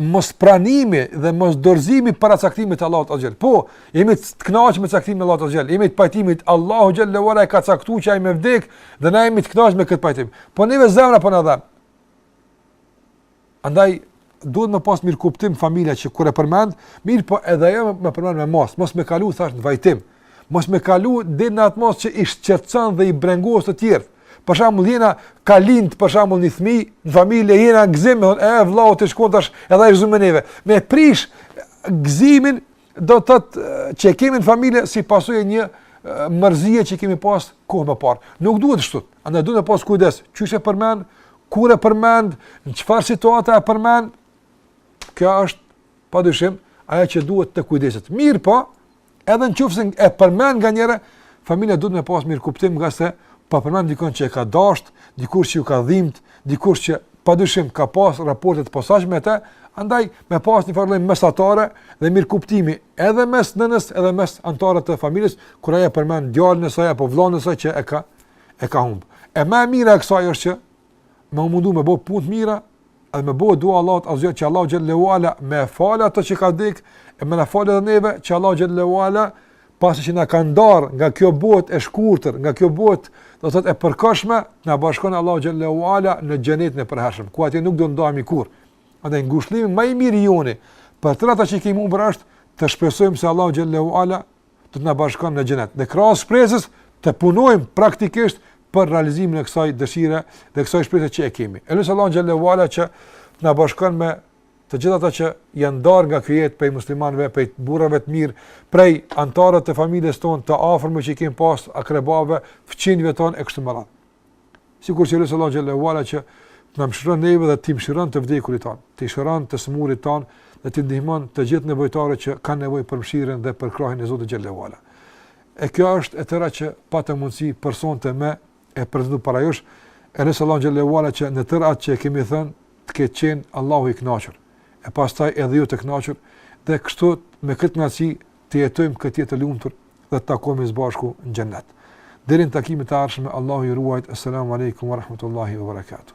Speaker 1: mospranimi dhe mosdorzimi para caktimit t'Allahut xhele. Po, jemi të knaqë me caktimin e Allahut xhele, jemi të pajtimit Allahu xhele ve ala e ka caktu që ai me vdek, dhe na jemi të knaqë me këtë pajtim. Po neve zemra po na dhemb. Andaj duhet me pas mirëkuptim familja që kur e përmend, mirëpo edhe ajo me përmend me masë, mos me kalu thash në vajtim. Mos me kalu deri në atë masë që i shqetëson dhe i brengos të tjerët. Për shembull, jena ka lind për shembull një fëmijë në familje jena n'gëzim, e vëllau ti shkon tash edhe ai me neve. Me prish gëzimin Domethënë që e kemi në familje si pasojë e një mërzie që kemi pas kohë më parë. Nuk duhet kështu. Andaj duhet me pas kujdes. Qysh e përmend, kur e përmend, në çfarë situate e përmend? Kjo është padyshim ajo që duhet të kujdeset. Mirëpo, edhe në qoftë se e përmend nganjëherë, familja duhet me pas mirëkuptim ngase pa po përmend dikon që e ka dashtë, dikënd që ju ka dhimtë, dikush që padyshim ka pas raporte të posaçme me të, andaj me pas një farë lloj mesatarje dhe mirëkuptimi edhe mes nënës edhe mes anëtarëve të familjes, kur ajo përmend djalin e saj apo vëllain e saj që e ka e ka humb. E më e mira e kësaj është që me u mundu me bë punë të mira, edhe me bë dua Allahut xhalla që Allahu xhallahu ala me i fal ata që kanë dek e me na fal edhe neve që Allahu xhallahu ala pasi që na ka ndarë nga kjo botë e shkurtër, nga kjo botë, do të thotë e përkohshme, të na bashkon Allahu xhallahu ala në xhenetin e përhershëm, ku atje nuk do ndahemi kurrë. Andaj ngushëllimi ma i mirë joni për të ata që i kemi humbur është të shpresojmë se Allahu xhallahu ala do të na bashkon në xhenet. Dhe krahas shpresës të punojmë praktikisht për realizimin e kësaj dëshire dhe kësaj shprese që e kemi. E lus Allahun xhallahu ala që të na bashkon me të gjithë ata që janë ndarë nga kjo jetë prej muslimanëve, prej burrave të mirë, prej anëtarëve të familjes tonë, të afërmve që i kemi pas, akrebave, fqinjve tonë e kështu me radhë. Sikur që Allahu xhallahu ala që të na mëshiron neve dhe t'i mëshiron të vdekurit tonë, t'i shëron të sëmurit tonë dhe t'i ndihmon të gjithë nevojtarët që kanë nevojë për mëshirën dhe përkrahjen e Zotit xhallahu ala. E kjo është e tëra që pata mundësi për sonte me e prezentu para jush, e lus Allahun xhalla uala që në tërë atë që e kemi thënë, të ketë qenë Allahu i kënaqur, e pastaj edhe ju të kënaqur, dhe kështu me këtë knaqësi të jetojmë këtë jetë të lumtur dhe të takohemi s'bashku në xhenet. Deri në takimet e ardhshme, Allahu ju ruajt, Assalamu alaikum wa rahmatullahi wa barakatuh.